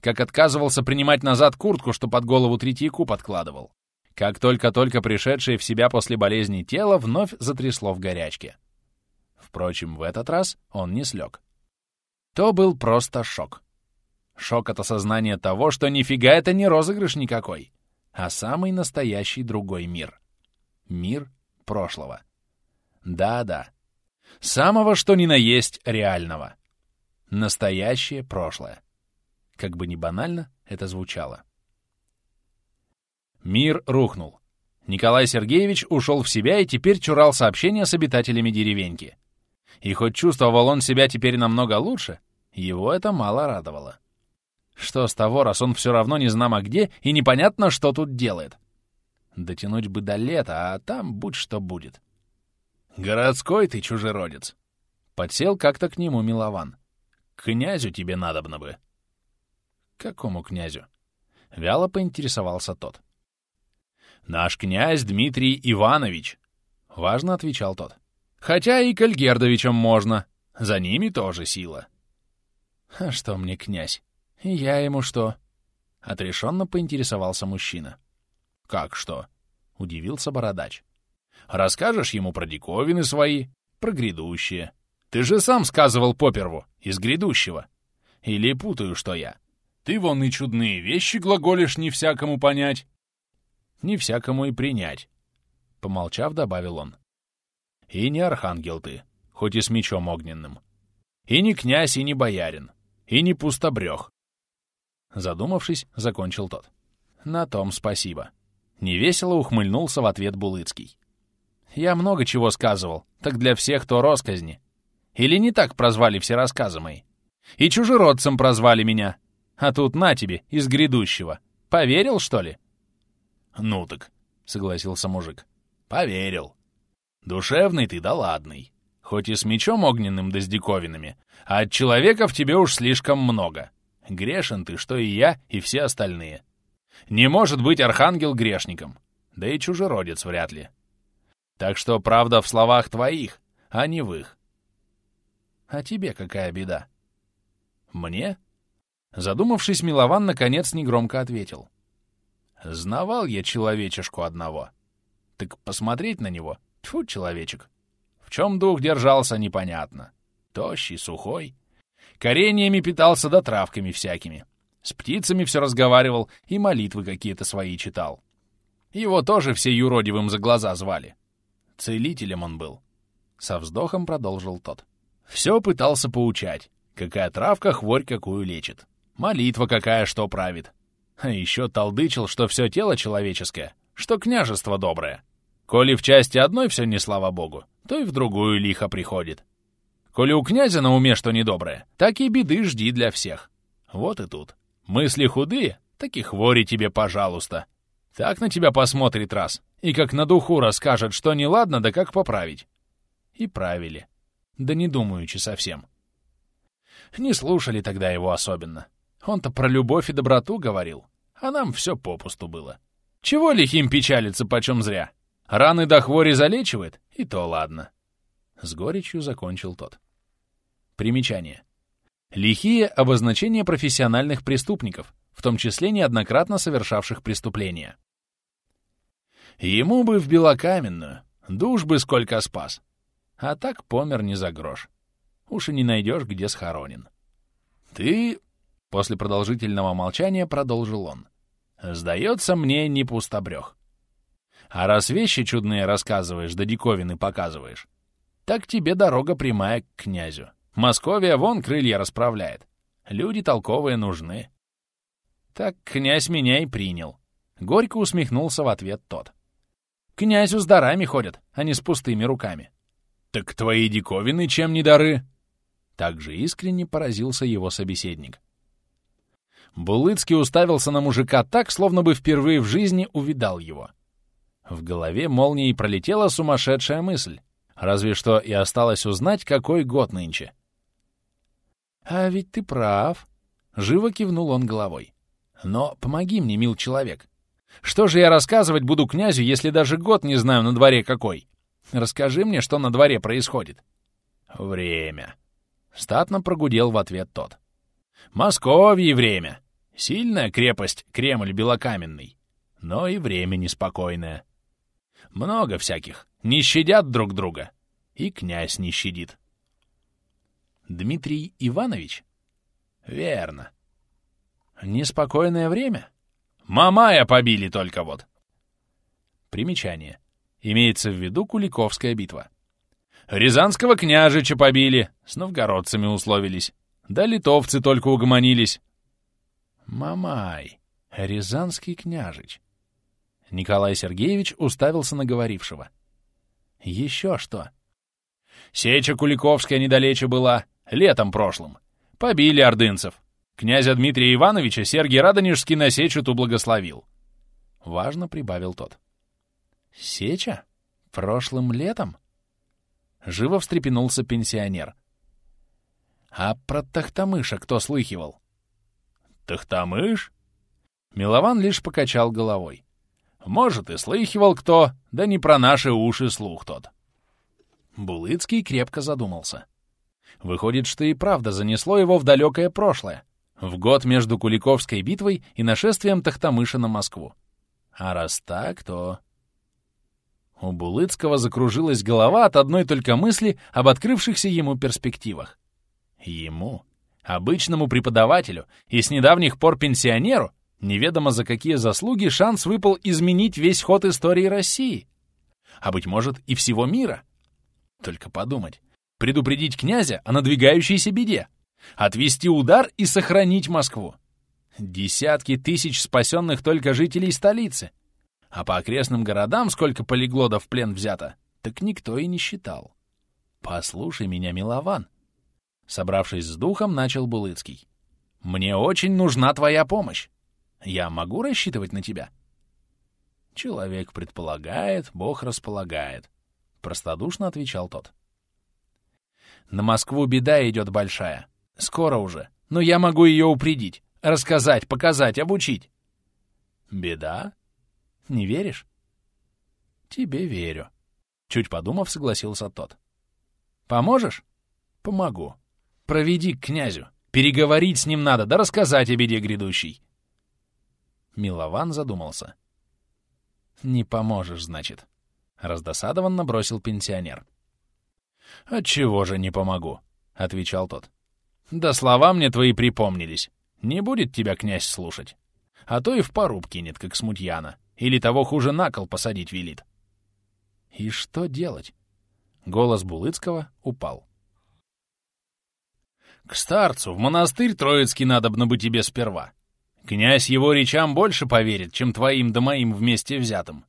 Как отказывался принимать назад куртку, что под голову Третьяку подкладывал. Как только-только пришедшее в себя после болезни тело вновь затрясло в горячке. Впрочем, в этот раз он не слег. То был просто шок. Шок от осознания того, что нифига это не розыгрыш никакой, а самый настоящий другой мир. Мир прошлого. Да-да. Самого что ни на есть реального. Настоящее прошлое. Как бы ни банально это звучало. Мир рухнул. Николай Сергеевич ушел в себя и теперь чурал сообщения с обитателями деревеньки. И хоть чувствовал он себя теперь намного лучше, его это мало радовало. Что с того, раз он все равно не знамо где и непонятно, что тут делает? Дотянуть бы до лета, а там будь что будет. «Городской ты чужеродец!» Подсел как-то к нему Милован. князю тебе надобно бы». «Какому князю?» — вяло поинтересовался тот. «Наш князь Дмитрий Иванович», — важно отвечал тот. «Хотя и к можно. За ними тоже сила». «А что мне князь? Я ему что?» — отрешенно поинтересовался мужчина. «Как что?» — удивился бородач. «Расскажешь ему про диковины свои, про грядущее. Ты же сам сказывал поперву, из грядущего. Или путаю, что я? Ты вон и чудные вещи глаголишь не всякому понять, не всякому и принять. Помолчав, добавил он. И не архангел ты, хоть и с мечом огненным. И не князь, и не боярин, и не пустобрех. Задумавшись, закончил тот. На том спасибо. Невесело ухмыльнулся в ответ Булыцкий. Я много чего сказывал, так для всех то росказни. Или не так прозвали все рассказы мои? И чужеродцем прозвали меня. А тут на тебе, из грядущего. Поверил, что ли? «Ну так», — согласился мужик. «Поверил. Душевный ты да ладный. Хоть и с мечом огненным да с диковинами, а от человека в тебе уж слишком много. Грешен ты, что и я, и все остальные. Не может быть архангел грешником, да и чужеродец вряд ли. Так что правда в словах твоих, а не в их. А тебе какая беда? Мне? Задумавшись, Милован наконец негромко ответил. Знавал я человечешку одного. Так посмотреть на него, тьфу, человечек. В чем дух держался, непонятно. Тощий, сухой. Кореньями питался да травками всякими. С птицами все разговаривал и молитвы какие-то свои читал. Его тоже все юродивым за глаза звали. Целителем он был. Со вздохом продолжил тот. Все пытался поучать. Какая травка хворь какую лечит. Молитва какая что правит. А еще толдычил, что все тело человеческое, что княжество доброе. Коли в части одной все не слава богу, то и в другую лихо приходит. Коли у князя на уме что недоброе, так и беды жди для всех. Вот и тут. Мысли худые, так и хвори тебе, пожалуйста. Так на тебя посмотрит раз, и как на духу расскажет, что неладно, да как поправить. И правили. Да не думаючи совсем. Не слушали тогда его особенно. Он-то про любовь и доброту говорил а нам все попусту было. Чего лихим печалиться почем зря? Раны до хвори залечивает, и то ладно. С горечью закончил тот. Примечание. Лихие — обозначение профессиональных преступников, в том числе неоднократно совершавших преступления. Ему бы в белокаменную, душ бы сколько спас. А так помер не за грош. Уж и не найдешь, где схоронен. Ты... После продолжительного молчания продолжил он. Сдается мне не пустобрех. А раз вещи чудные рассказываешь, да диковины показываешь, так тебе дорога прямая к князю. Московия вон крылья расправляет. Люди толковые нужны. Так князь меня и принял. Горько усмехнулся в ответ тот. Князю с дарами ходят, а не с пустыми руками. Так твои диковины чем не дары? Так же искренне поразился его собеседник. Булыцкий уставился на мужика так, словно бы впервые в жизни увидал его. В голове молнией пролетела сумасшедшая мысль. Разве что и осталось узнать, какой год нынче. «А ведь ты прав», — живо кивнул он головой. «Но помоги мне, мил человек. Что же я рассказывать буду князю, если даже год не знаю на дворе какой? Расскажи мне, что на дворе происходит». «Время», — статно прогудел в ответ тот. «Московье время. Сильная крепость Кремль белокаменный, но и время неспокойное. Много всяких, не щадят друг друга, и князь не щадит. Дмитрий Иванович? Верно. Неспокойное время? Мамая побили только вот. Примечание. Имеется в виду Куликовская битва. Рязанского княжича побили, с новгородцами условились. Да литовцы только угомонились, Мамай, Рязанский княжич. Николай Сергеевич уставился на говорившего. Еще что? Сеча Куликовская недалече была, летом прошлым. Побили ордынцев. Князя Дмитрия Ивановича Сергий Радонежский на сечу ту благословил. Важно прибавил тот. Сеча? Прошлым летом? Живо встрепенулся пенсионер. А про Тахтамыша кто слыхивал? Тахтамыш? Милован лишь покачал головой. Может, и слыхивал кто, да не про наши уши слух тот. Булыцкий крепко задумался. Выходит, что и правда занесло его в далекое прошлое, в год между Куликовской битвой и нашествием Тахтамыша на Москву. А раз так, то... У Булыцкого закружилась голова от одной только мысли об открывшихся ему перспективах. Ему, обычному преподавателю и с недавних пор пенсионеру, неведомо за какие заслуги шанс выпал изменить весь ход истории России. А, быть может, и всего мира. Только подумать. Предупредить князя о надвигающейся беде. Отвести удар и сохранить Москву. Десятки тысяч спасенных только жителей столицы. А по окрестным городам сколько полегло в плен взято, так никто и не считал. Послушай меня, милован. Собравшись с духом, начал Булыцкий. Мне очень нужна твоя помощь. Я могу рассчитывать на тебя? Человек предполагает, Бог располагает. Простодушно отвечал тот. На Москву беда идет большая. Скоро уже. Но я могу ее упредить. Рассказать, показать, обучить. Беда? Не веришь? Тебе верю. Чуть подумав, согласился тот. Поможешь? Помогу. Проведи к князю. Переговорить с ним надо, да рассказать о беде грядущей. Милован задумался. «Не поможешь, значит», — раздосадованно бросил пенсионер. «Отчего же не помогу?» — отвечал тот. «Да слова мне твои припомнились. Не будет тебя князь слушать. А то и в поруб кинет, как смутьяна. Или того хуже на кол посадить велит. И что делать? Голос Булыцкого упал. К старцу в монастырь Троицкий надобно бы тебе сперва. Князь его речам больше поверит, чем твоим да моим вместе взятым.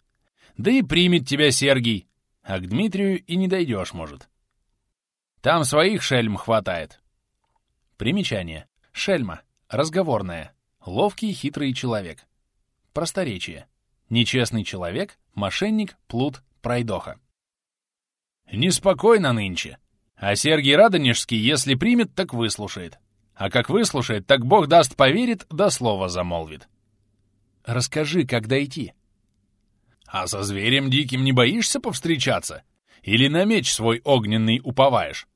Да и примет тебя Сергий, а к Дмитрию и не дойдешь, может. Там своих шельм хватает. Примечание. Шельма. Разговорная. Ловкий, хитрый человек. Просторечие. Нечестный человек, мошенник, плут, пройдоха. Неспокойно нынче. А Сергий Радонежский, если примет, так выслушает. А как выслушает, так Бог даст поверит, да слово замолвит. Расскажи, как дойти. А со зверем диким не боишься повстречаться? Или на меч свой огненный уповаешь?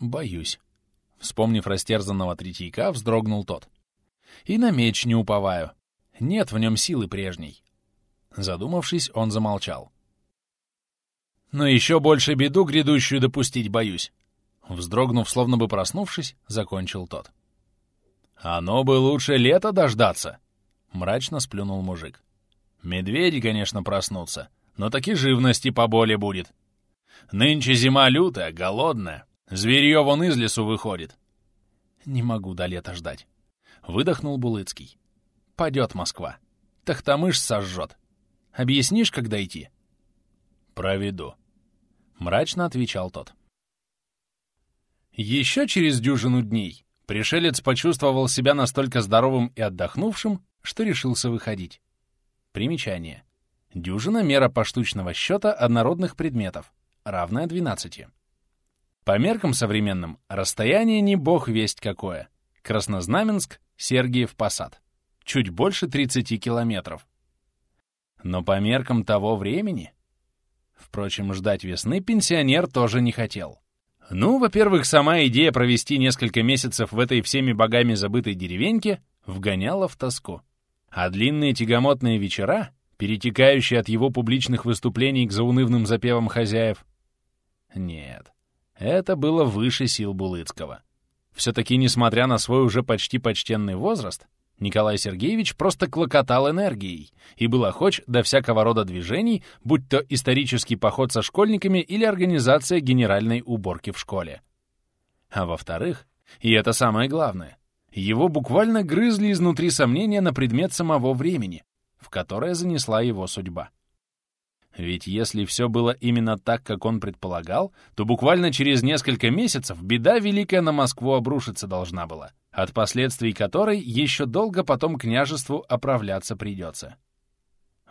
Боюсь. Вспомнив растерзанного третьяка, вздрогнул тот. И на меч не уповаю. Нет в нем силы прежней. Задумавшись, он замолчал. Но еще больше беду грядущую допустить боюсь. Вздрогнув, словно бы проснувшись, закончил тот. «Оно бы лучше лето дождаться!» — мрачно сплюнул мужик. «Медведи, конечно, проснутся, но таки живности поболе будет. Нынче зима лютая, голодная, зверье вон из лесу выходит». «Не могу до лета ждать», — выдохнул Булыцкий. Падет Москва. Тахтамыш сожжет. Объяснишь, когда идти? Проведу. Мрачно отвечал тот. Еще через дюжину дней пришелец почувствовал себя настолько здоровым и отдохнувшим, что решился выходить. Примечание. Дюжина — мера поштучного счета однородных предметов, равная 12. По меркам современным, расстояние не бог весть какое. Краснознаменск, Сергиев Посад чуть больше 30 километров. Но по меркам того времени... Впрочем, ждать весны пенсионер тоже не хотел. Ну, во-первых, сама идея провести несколько месяцев в этой всеми богами забытой деревеньке вгоняла в тоску. А длинные тягомотные вечера, перетекающие от его публичных выступлений к заунывным запевам хозяев... Нет, это было выше сил Булыцкого. Все-таки, несмотря на свой уже почти почтенный возраст, Николай Сергеевич просто клокотал энергией и был охоч до всякого рода движений, будь то исторический поход со школьниками или организация генеральной уборки в школе. А во-вторых, и это самое главное, его буквально грызли изнутри сомнения на предмет самого времени, в которое занесла его судьба. Ведь если все было именно так, как он предполагал, то буквально через несколько месяцев беда великая на Москву обрушиться должна была — от последствий которой еще долго потом княжеству оправляться придется.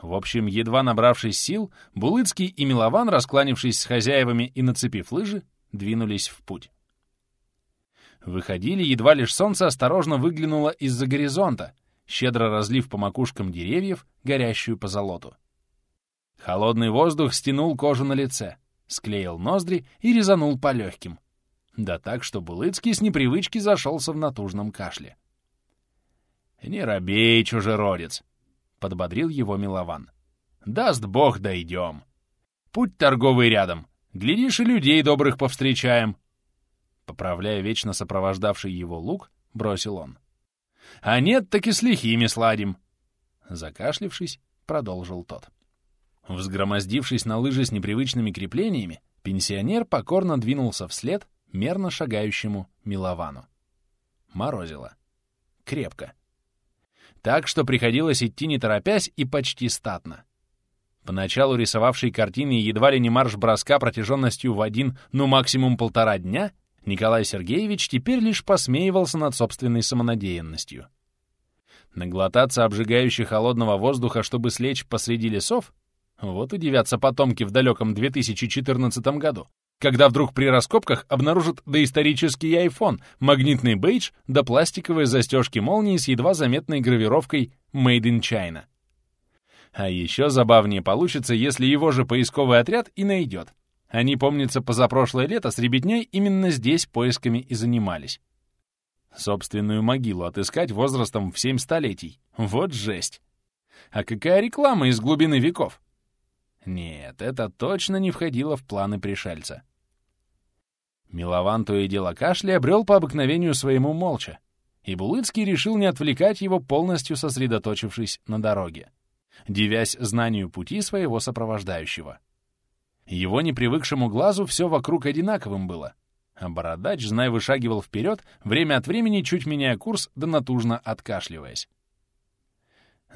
В общем, едва набравшись сил, Булыцкий и Милован, раскланившись с хозяевами и нацепив лыжи, двинулись в путь. Выходили, едва лишь солнце осторожно выглянуло из-за горизонта, щедро разлив по макушкам деревьев горящую позолоту. Холодный воздух стянул кожу на лице, склеил ноздри и резанул по легким. Да так, что Булыцкий с непривычки зашелся в натужном кашле. «Не робей, чужеродец!» — подбодрил его Милован. «Даст бог, дойдем. Путь торговый рядом. Глядишь, и людей добрых повстречаем». Поправляя вечно сопровождавший его лук, бросил он. «А нет, так и с лихими сладим!» Закашлившись, продолжил тот. Взгромоздившись на лыжи с непривычными креплениями, пенсионер покорно двинулся вслед мерно шагающему Миловану. Морозило. Крепко. Так что приходилось идти не торопясь и почти статно. Поначалу рисовавший картины едва ли не марш-броска протяженностью в один, ну максимум полтора дня, Николай Сергеевич теперь лишь посмеивался над собственной самонадеянностью. Наглотаться обжигающего холодного воздуха, чтобы слечь посреди лесов? Вот удивятся потомки в далеком 2014 году, когда вдруг при раскопках обнаружат доисторический iPhone, магнитный бейдж да пластиковые застежки молнии с едва заметной гравировкой «Made in China». А еще забавнее получится, если его же поисковый отряд и найдет. Они, помнится, позапрошлое лето с ребятней именно здесь поисками и занимались. Собственную могилу отыскать возрастом в семь столетий. Вот жесть. А какая реклама из глубины веков? Нет, это точно не входило в планы пришельца. Милован то и дело кашля обрел по обыкновению своему молча, и Булыцкий решил не отвлекать его, полностью сосредоточившись на дороге, девясь знанию пути своего сопровождающего. Его непривыкшему глазу все вокруг одинаковым было, а бородач, знай, вышагивал вперед, время от времени чуть меняя курс, да натужно откашливаясь.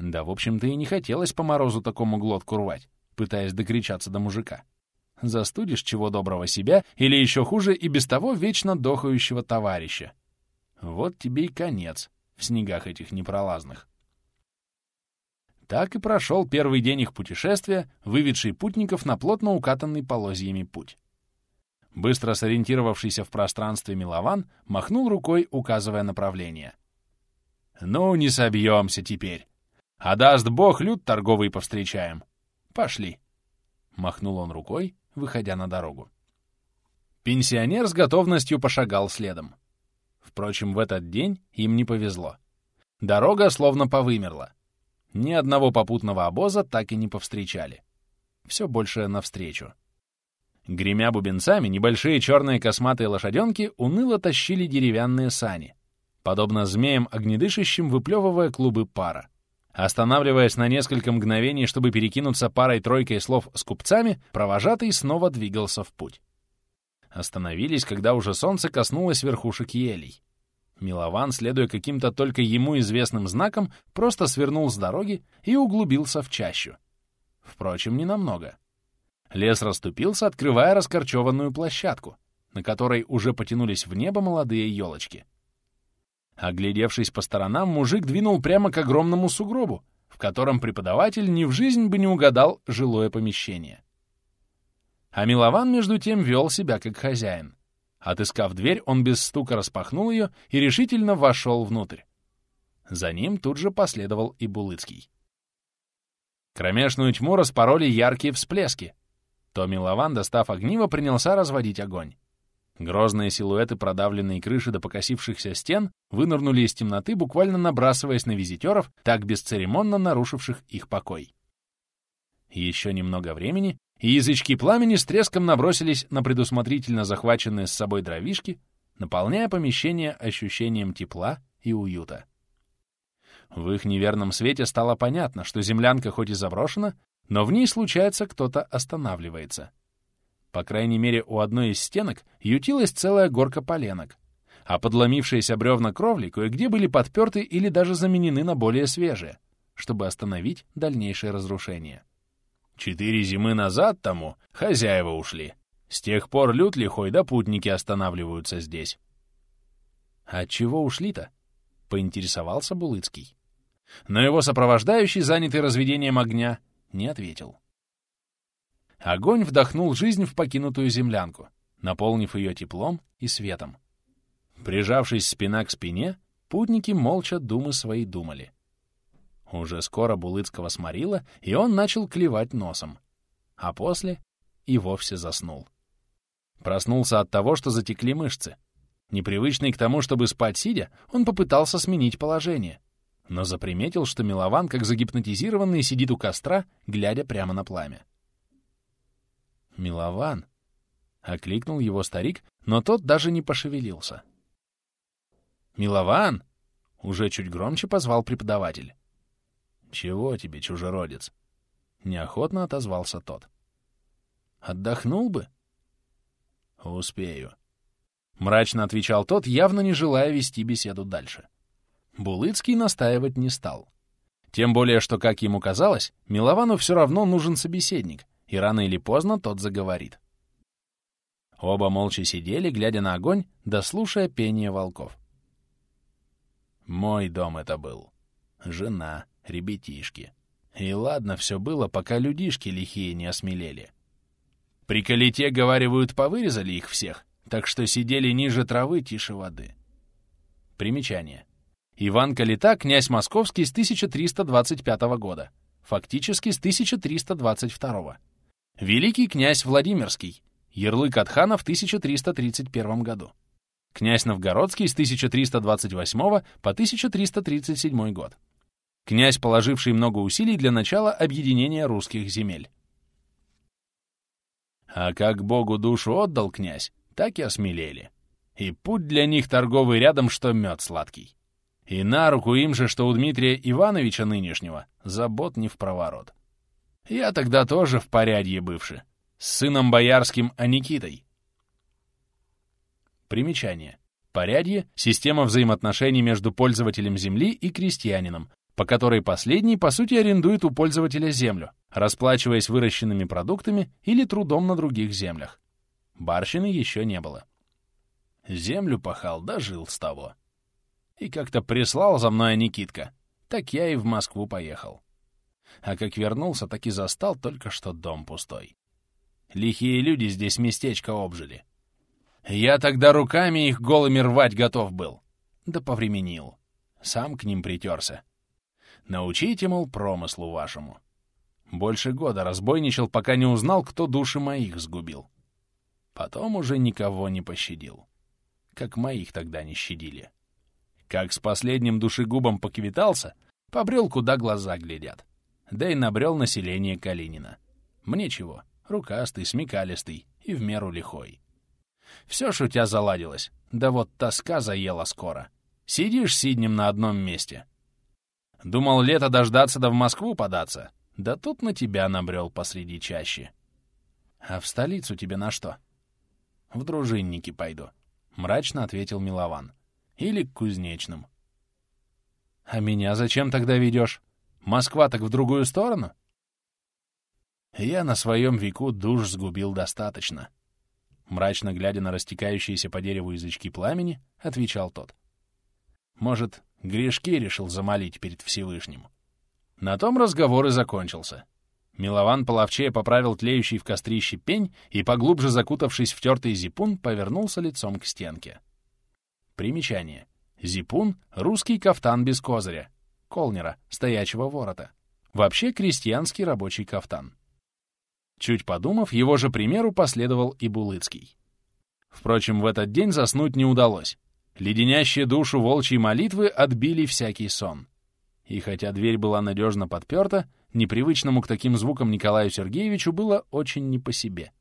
Да, в общем-то, и не хотелось по морозу такому глотку рвать пытаясь докричаться до мужика. Застудишь чего доброго себя или еще хуже и без того вечно дохающего товарища. Вот тебе и конец в снегах этих непролазных. Так и прошел первый день их путешествия, выведший путников на плотно укатанный полозьями путь. Быстро сориентировавшийся в пространстве Милован махнул рукой, указывая направление. «Ну, не собьемся теперь. А даст бог, люд торговый повстречаем. «Пошли!» — махнул он рукой, выходя на дорогу. Пенсионер с готовностью пошагал следом. Впрочем, в этот день им не повезло. Дорога словно повымерла. Ни одного попутного обоза так и не повстречали. Все больше навстречу. Гремя бубенцами, небольшие черные косматые лошаденки уныло тащили деревянные сани, подобно змеям огнедышащим, выплевывая клубы пара. Останавливаясь на несколько мгновений, чтобы перекинуться парой-тройкой слов с купцами, провожатый снова двигался в путь. Остановились, когда уже солнце коснулось верхушек елей. Милован, следуя каким-то только ему известным знакам, просто свернул с дороги и углубился в чащу. Впрочем, ненамного. Лес расступился, открывая раскорчеванную площадку, на которой уже потянулись в небо молодые елочки. Оглядевшись по сторонам, мужик двинул прямо к огромному сугробу, в котором преподаватель ни в жизнь бы не угадал жилое помещение. А Милован, между тем, вел себя как хозяин. Отыскав дверь, он без стука распахнул ее и решительно вошел внутрь. За ним тут же последовал и Булыцкий. Кромешную тьму распороли яркие всплески. То Милован, достав огниво, принялся разводить огонь. Грозные силуэты продавленной крыши до покосившихся стен вынырнули из темноты, буквально набрасываясь на визитеров, так бесцеремонно нарушивших их покой. Еще немного времени, и язычки пламени с треском набросились на предусмотрительно захваченные с собой дровишки, наполняя помещение ощущением тепла и уюта. В их неверном свете стало понятно, что землянка хоть и заброшена, но в ней, случается, кто-то останавливается — по крайней мере, у одной из стенок ютилась целая горка поленок, а подломившиеся бревна кровли кое-где были подперты или даже заменены на более свежие, чтобы остановить дальнейшее разрушение. Четыре зимы назад тому хозяева ушли. С тех пор лют лихой да путники останавливаются здесь. «От чего ушли-то?» — поинтересовался Булыцкий. Но его сопровождающий, занятый разведением огня, не ответил. Огонь вдохнул жизнь в покинутую землянку, наполнив ее теплом и светом. Прижавшись спина к спине, путники молча думы свои думали. Уже скоро Булыцкого сморило, и он начал клевать носом. А после и вовсе заснул. Проснулся от того, что затекли мышцы. Непривычный к тому, чтобы спать сидя, он попытался сменить положение, но заприметил, что Милован, как загипнотизированный, сидит у костра, глядя прямо на пламя. «Милован!» — окликнул его старик, но тот даже не пошевелился. «Милован!» — уже чуть громче позвал преподаватель. «Чего тебе, чужеродец?» — неохотно отозвался тот. «Отдохнул бы?» «Успею», — мрачно отвечал тот, явно не желая вести беседу дальше. Булыцкий настаивать не стал. Тем более, что, как ему казалось, Миловану все равно нужен собеседник, и рано или поздно тот заговорит. Оба молча сидели, глядя на огонь, да слушая пение волков. Мой дом это был. Жена, ребятишки. И ладно все было, пока людишки лихие не осмелели. При колите, говаривают, повырезали их всех, так что сидели ниже травы, тише воды. Примечание. Иван Калита, князь московский с 1325 года, фактически с 1322. Великий князь Владимирский, ярлык от хана в 1331 году. Князь Новгородский с 1328 по 1337 год. Князь, положивший много усилий для начала объединения русских земель. А как Богу душу отдал князь, так и осмелели. И путь для них торговый рядом, что мед сладкий. И на руку им же, что у Дмитрия Ивановича нынешнего, забот не в проворот. Я тогда тоже в порядье бывший, с сыном боярским Аникитой. Примечание. Порядье — система взаимоотношений между пользователем земли и крестьянином, по которой последний, по сути, арендует у пользователя землю, расплачиваясь выращенными продуктами или трудом на других землях. Барщины еще не было. Землю пахал, дожил с того. И как-то прислал за мной Никитка. Так я и в Москву поехал. А как вернулся, так и застал только что дом пустой. Лихие люди здесь местечко обжили. Я тогда руками их голыми рвать готов был. Да повременил. Сам к ним притерся. Научите, мол, промыслу вашему. Больше года разбойничал, пока не узнал, кто души моих сгубил. Потом уже никого не пощадил. Как моих тогда не щадили. Как с последним душегубом поквитался, побрел, куда глаза глядят. Да и набрел население Калинина. Мне чего, рукастый, смекалистый и в меру лихой. Все шутя заладилось, да вот тоска заела скоро. Сидишь сиднем на одном месте. Думал лето дождаться да в Москву податься, да тут на тебя набрел посреди чащи. А в столицу тебе на что? В дружинники пойду, — мрачно ответил Милован. Или к кузнечным. А меня зачем тогда ведешь? Москва так в другую сторону? Я на своем веку душ сгубил достаточно. Мрачно глядя на растекающиеся по дереву язычки пламени, отвечал тот. Может, грешки решил замолить перед Всевышним. На том разговор и закончился. Милован половчее поправил тлеющий в кострище пень и, поглубже закутавшись в тертый зипун, повернулся лицом к стенке. Примечание. Зипун — русский кафтан без козыря, колнера, стоячего ворота. Вообще крестьянский рабочий кафтан. Чуть подумав, его же примеру последовал и Булыцкий. Впрочем, в этот день заснуть не удалось. Леденящие душу волчьи молитвы отбили всякий сон. И хотя дверь была надежно подперта, непривычному к таким звукам Николаю Сергеевичу было очень не по себе.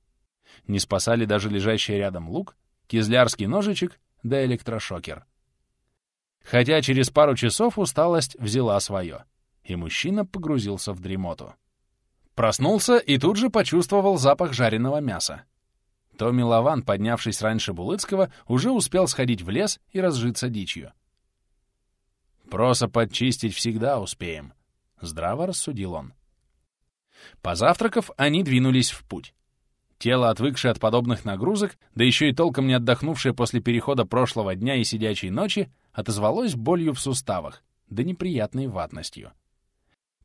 Не спасали даже лежащий рядом лук, кизлярский ножичек да электрошокер. Хотя через пару часов усталость взяла свое, и мужчина погрузился в дремоту. Проснулся и тут же почувствовал запах жареного мяса. То Милован, поднявшись раньше Булыцкого, уже успел сходить в лес и разжиться дичью. «Проса подчистить всегда успеем», — здраво рассудил он. Позавтракав, они двинулись в путь. Тело, отвыкшее от подобных нагрузок, да еще и толком не отдохнувшее после перехода прошлого дня и сидячей ночи, отозвалось болью в суставах, да неприятной ватностью.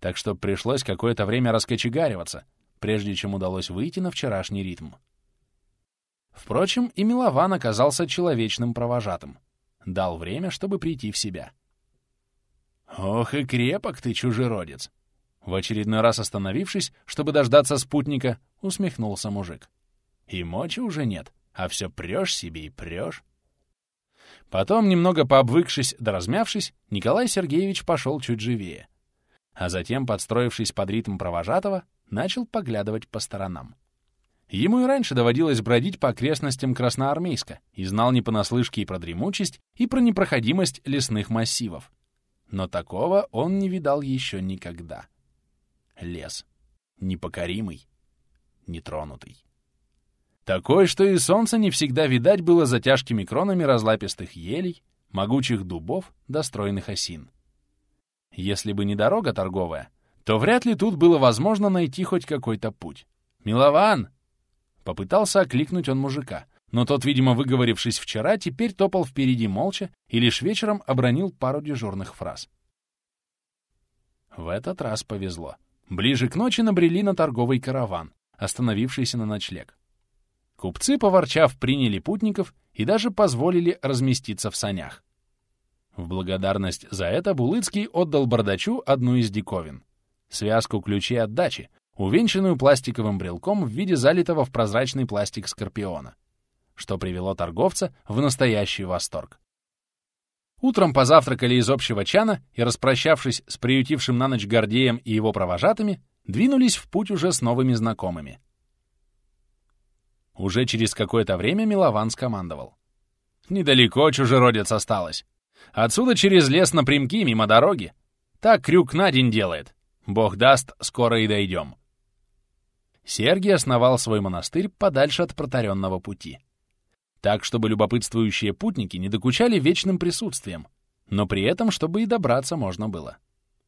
Так что пришлось какое-то время раскочегариваться, прежде чем удалось выйти на вчерашний ритм. Впрочем, и Милован оказался человечным провожатым. дал время, чтобы прийти в себя. «Ох и крепок ты, чужеродец!» В очередной раз остановившись, чтобы дождаться спутника, усмехнулся мужик. «И мочи уже нет, а все прешь себе и прешь». Потом, немного пообвыкшись да размявшись, Николай Сергеевич пошел чуть живее. А затем, подстроившись под ритм провожатого, начал поглядывать по сторонам. Ему и раньше доводилось бродить по окрестностям Красноармейска и знал не понаслышке и про дремучесть, и про непроходимость лесных массивов. Но такого он не видал еще никогда. Лес. Непокоримый. Нетронутый. Такой, что и солнце не всегда видать было за тяжкими кронами разлапистых елей, могучих дубов, достроенных осин. Если бы не дорога торговая, то вряд ли тут было возможно найти хоть какой-то путь. «Милован!» Попытался окликнуть он мужика, но тот, видимо, выговорившись вчера, теперь топал впереди молча и лишь вечером обронил пару дежурных фраз. В этот раз повезло. Ближе к ночи набрели на торговый караван, остановившийся на ночлег. Купцы, поворчав, приняли путников и даже позволили разместиться в санях. В благодарность за это Булыцкий отдал бардачу одну из диковин — связку ключей от дачи, увенчанную пластиковым брелком в виде залитого в прозрачный пластик скорпиона, что привело торговца в настоящий восторг. Утром позавтракали из общего чана и, распрощавшись с приютившим на ночь Гордеем и его провожатыми, двинулись в путь уже с новыми знакомыми. Уже через какое-то время Милован скомандовал. «Недалеко чужеродец осталось. Отсюда через лес напрямки, мимо дороги. Так крюк на день делает. Бог даст, скоро и дойдем». Сергий основал свой монастырь подальше от протаренного пути. Так, чтобы любопытствующие путники не докучали вечным присутствием, но при этом, чтобы и добраться можно было.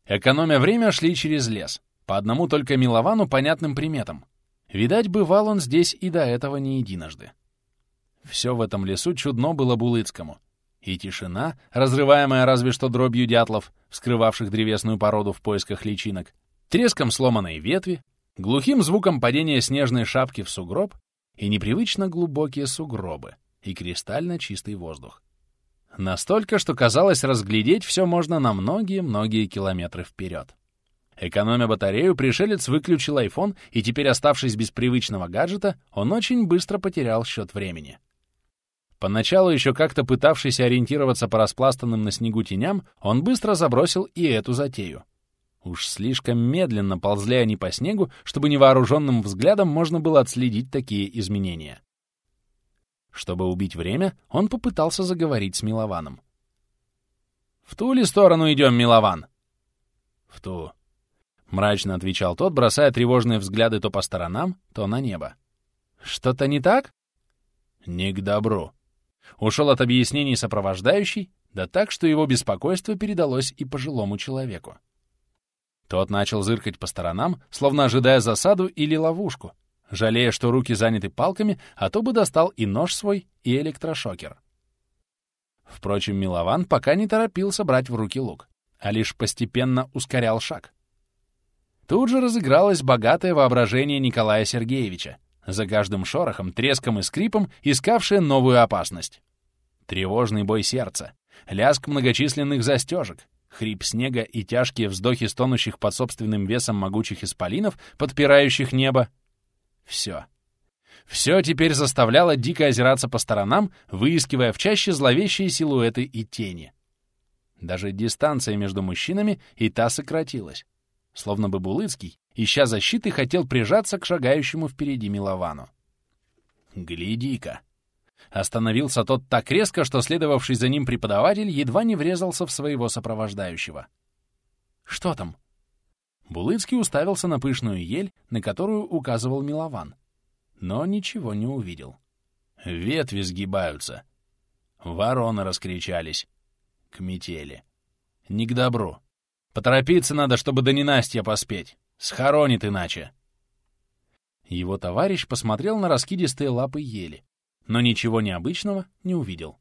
Экономя время, шли через лес, по одному только Миловану понятным приметам. Видать, бывал он здесь и до этого не единожды. Все в этом лесу чудно было Булыцкому. И тишина, разрываемая разве что дробью дятлов, вскрывавших древесную породу в поисках личинок, треском сломанной ветви, глухим звуком падения снежной шапки в сугроб и непривычно глубокие сугробы и кристально чистый воздух. Настолько, что казалось, разглядеть все можно на многие-многие километры вперед. Экономя батарею, пришелец выключил iPhone, и теперь, оставшись без привычного гаджета, он очень быстро потерял счет времени. Поначалу, еще как-то пытавшись ориентироваться по распластанным на снегу теням, он быстро забросил и эту затею. Уж слишком медленно ползли они по снегу, чтобы невооруженным взглядом можно было отследить такие изменения. Чтобы убить время, он попытался заговорить с Милованом. «В ту ли сторону идем, Милован?» «В ту», — мрачно отвечал тот, бросая тревожные взгляды то по сторонам, то на небо. «Что-то не так?» «Не к добру». Ушел от объяснений сопровождающий, да так, что его беспокойство передалось и пожилому человеку. Тот начал зыркать по сторонам, словно ожидая засаду или ловушку, жалея, что руки заняты палками, а то бы достал и нож свой, и электрошокер. Впрочем, Милован пока не торопился брать в руки лук, а лишь постепенно ускорял шаг. Тут же разыгралось богатое воображение Николая Сергеевича, за каждым шорохом, треском и скрипом искавшее новую опасность. Тревожный бой сердца, лязг многочисленных застежек, хрип снега и тяжкие вздохи стонущих под собственным весом могучих исполинов, подпирающих небо. Все. Все теперь заставляло дико озираться по сторонам, выискивая в чаще зловещие силуэты и тени. Даже дистанция между мужчинами и та сократилась. Словно бы Булыцкий, ища защиты, хотел прижаться к шагающему впереди Миловану. «Гляди-ка!» Остановился тот так резко, что следовавший за ним преподаватель едва не врезался в своего сопровождающего. «Что там?» Булыцкий уставился на пышную ель, на которую указывал Милован, но ничего не увидел. Ветви сгибаются. Вороны раскричались. К метели. Не к добру. Поторопиться надо, чтобы до ненастья поспеть. Схоронит иначе. Его товарищ посмотрел на раскидистые лапы ели, но ничего необычного не увидел.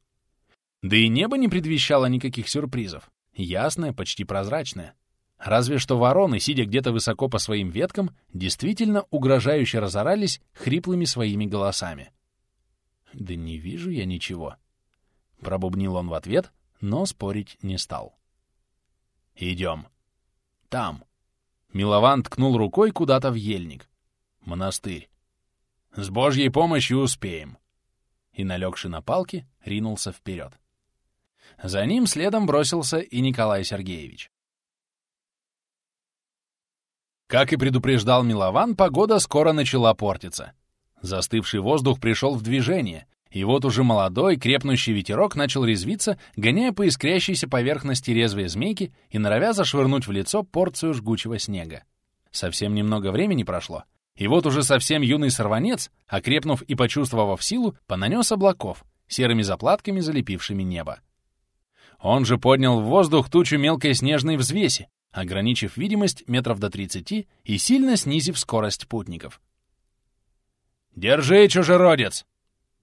Да и небо не предвещало никаких сюрпризов. Ясное, почти прозрачное. Разве что вороны, сидя где-то высоко по своим веткам, действительно угрожающе разорались хриплыми своими голосами. «Да не вижу я ничего», — пробубнил он в ответ, но спорить не стал. «Идем. Там». Милован ткнул рукой куда-то в ельник. «Монастырь. С Божьей помощью успеем». И, налегши на палки, ринулся вперед. За ним следом бросился и Николай Сергеевич. Как и предупреждал Милован, погода скоро начала портиться. Застывший воздух пришел в движение, и вот уже молодой, крепнущий ветерок начал резвиться, гоняя по искрящейся поверхности резвые змейки и норовя зашвырнуть в лицо порцию жгучего снега. Совсем немного времени прошло, и вот уже совсем юный сорванец, окрепнув и почувствовав силу, понанес облаков, серыми заплатками залепившими небо. Он же поднял в воздух тучу мелкой снежной взвеси, ограничив видимость метров до 30 и сильно снизив скорость путников. «Держи, чужеродец!»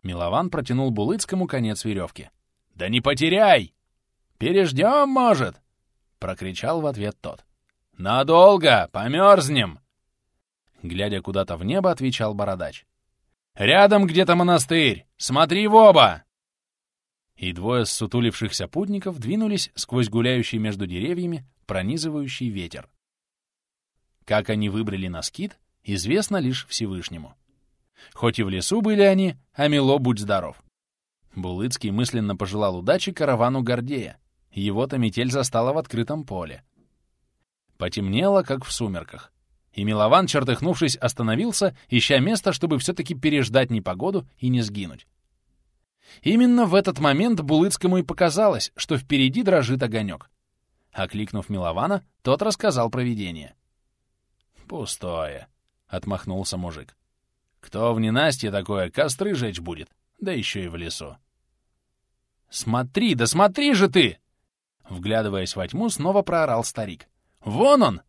Милован протянул Булыцкому конец веревки. «Да не потеряй! Переждем, может!» — прокричал в ответ тот. «Надолго! Померзнем!» Глядя куда-то в небо, отвечал бородач. «Рядом где-то монастырь! Смотри в оба!» и двое ссутулившихся путников двинулись сквозь гуляющий между деревьями пронизывающий ветер. Как они выбрали на известно лишь Всевышнему. Хоть и в лесу были они, а Мило будь здоров. Булыцкий мысленно пожелал удачи каравану Гордея. Его-то метель застала в открытом поле. Потемнело, как в сумерках. И Милован, чертыхнувшись, остановился, ища место, чтобы все-таки переждать непогоду и не сгинуть. Именно в этот момент Булыцкому и показалось, что впереди дрожит огонек. Окликнув Милована, тот рассказал про видение. «Пустое», — отмахнулся мужик. «Кто в ненастье такое костры жечь будет, да еще и в лесу». «Смотри, да смотри же ты!» Вглядываясь во тьму, снова проорал старик. «Вон он!»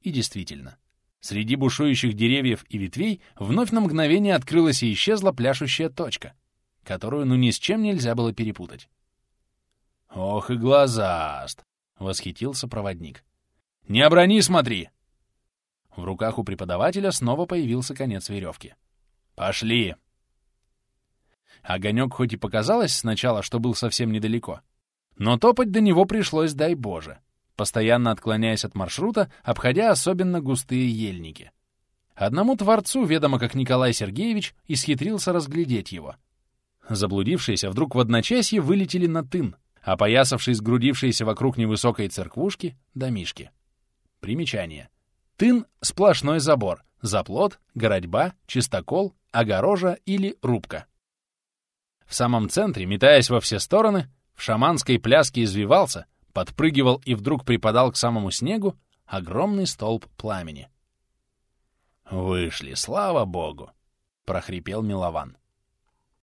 И действительно, среди бушующих деревьев и ветвей вновь на мгновение открылась и исчезла пляшущая точка — которую ну ни с чем нельзя было перепутать. «Ох и глазаст!» — восхитился проводник. «Не оброни, смотри!» В руках у преподавателя снова появился конец веревки. «Пошли!» Огонек хоть и показалось сначала, что был совсем недалеко, но топать до него пришлось, дай Боже, постоянно отклоняясь от маршрута, обходя особенно густые ельники. Одному творцу, ведомо как Николай Сергеевич, исхитрился разглядеть его — Заблудившиеся вдруг в одночасье вылетели на тын, опоясавшись сгрудившиеся вокруг невысокой церквушки домишки. Примечание. Тын — сплошной забор, заплот, городьба, чистокол, огорожа или рубка. В самом центре, метаясь во все стороны, в шаманской пляске извивался, подпрыгивал и вдруг припадал к самому снегу огромный столб пламени. «Вышли, слава богу!» — прохрипел Милован.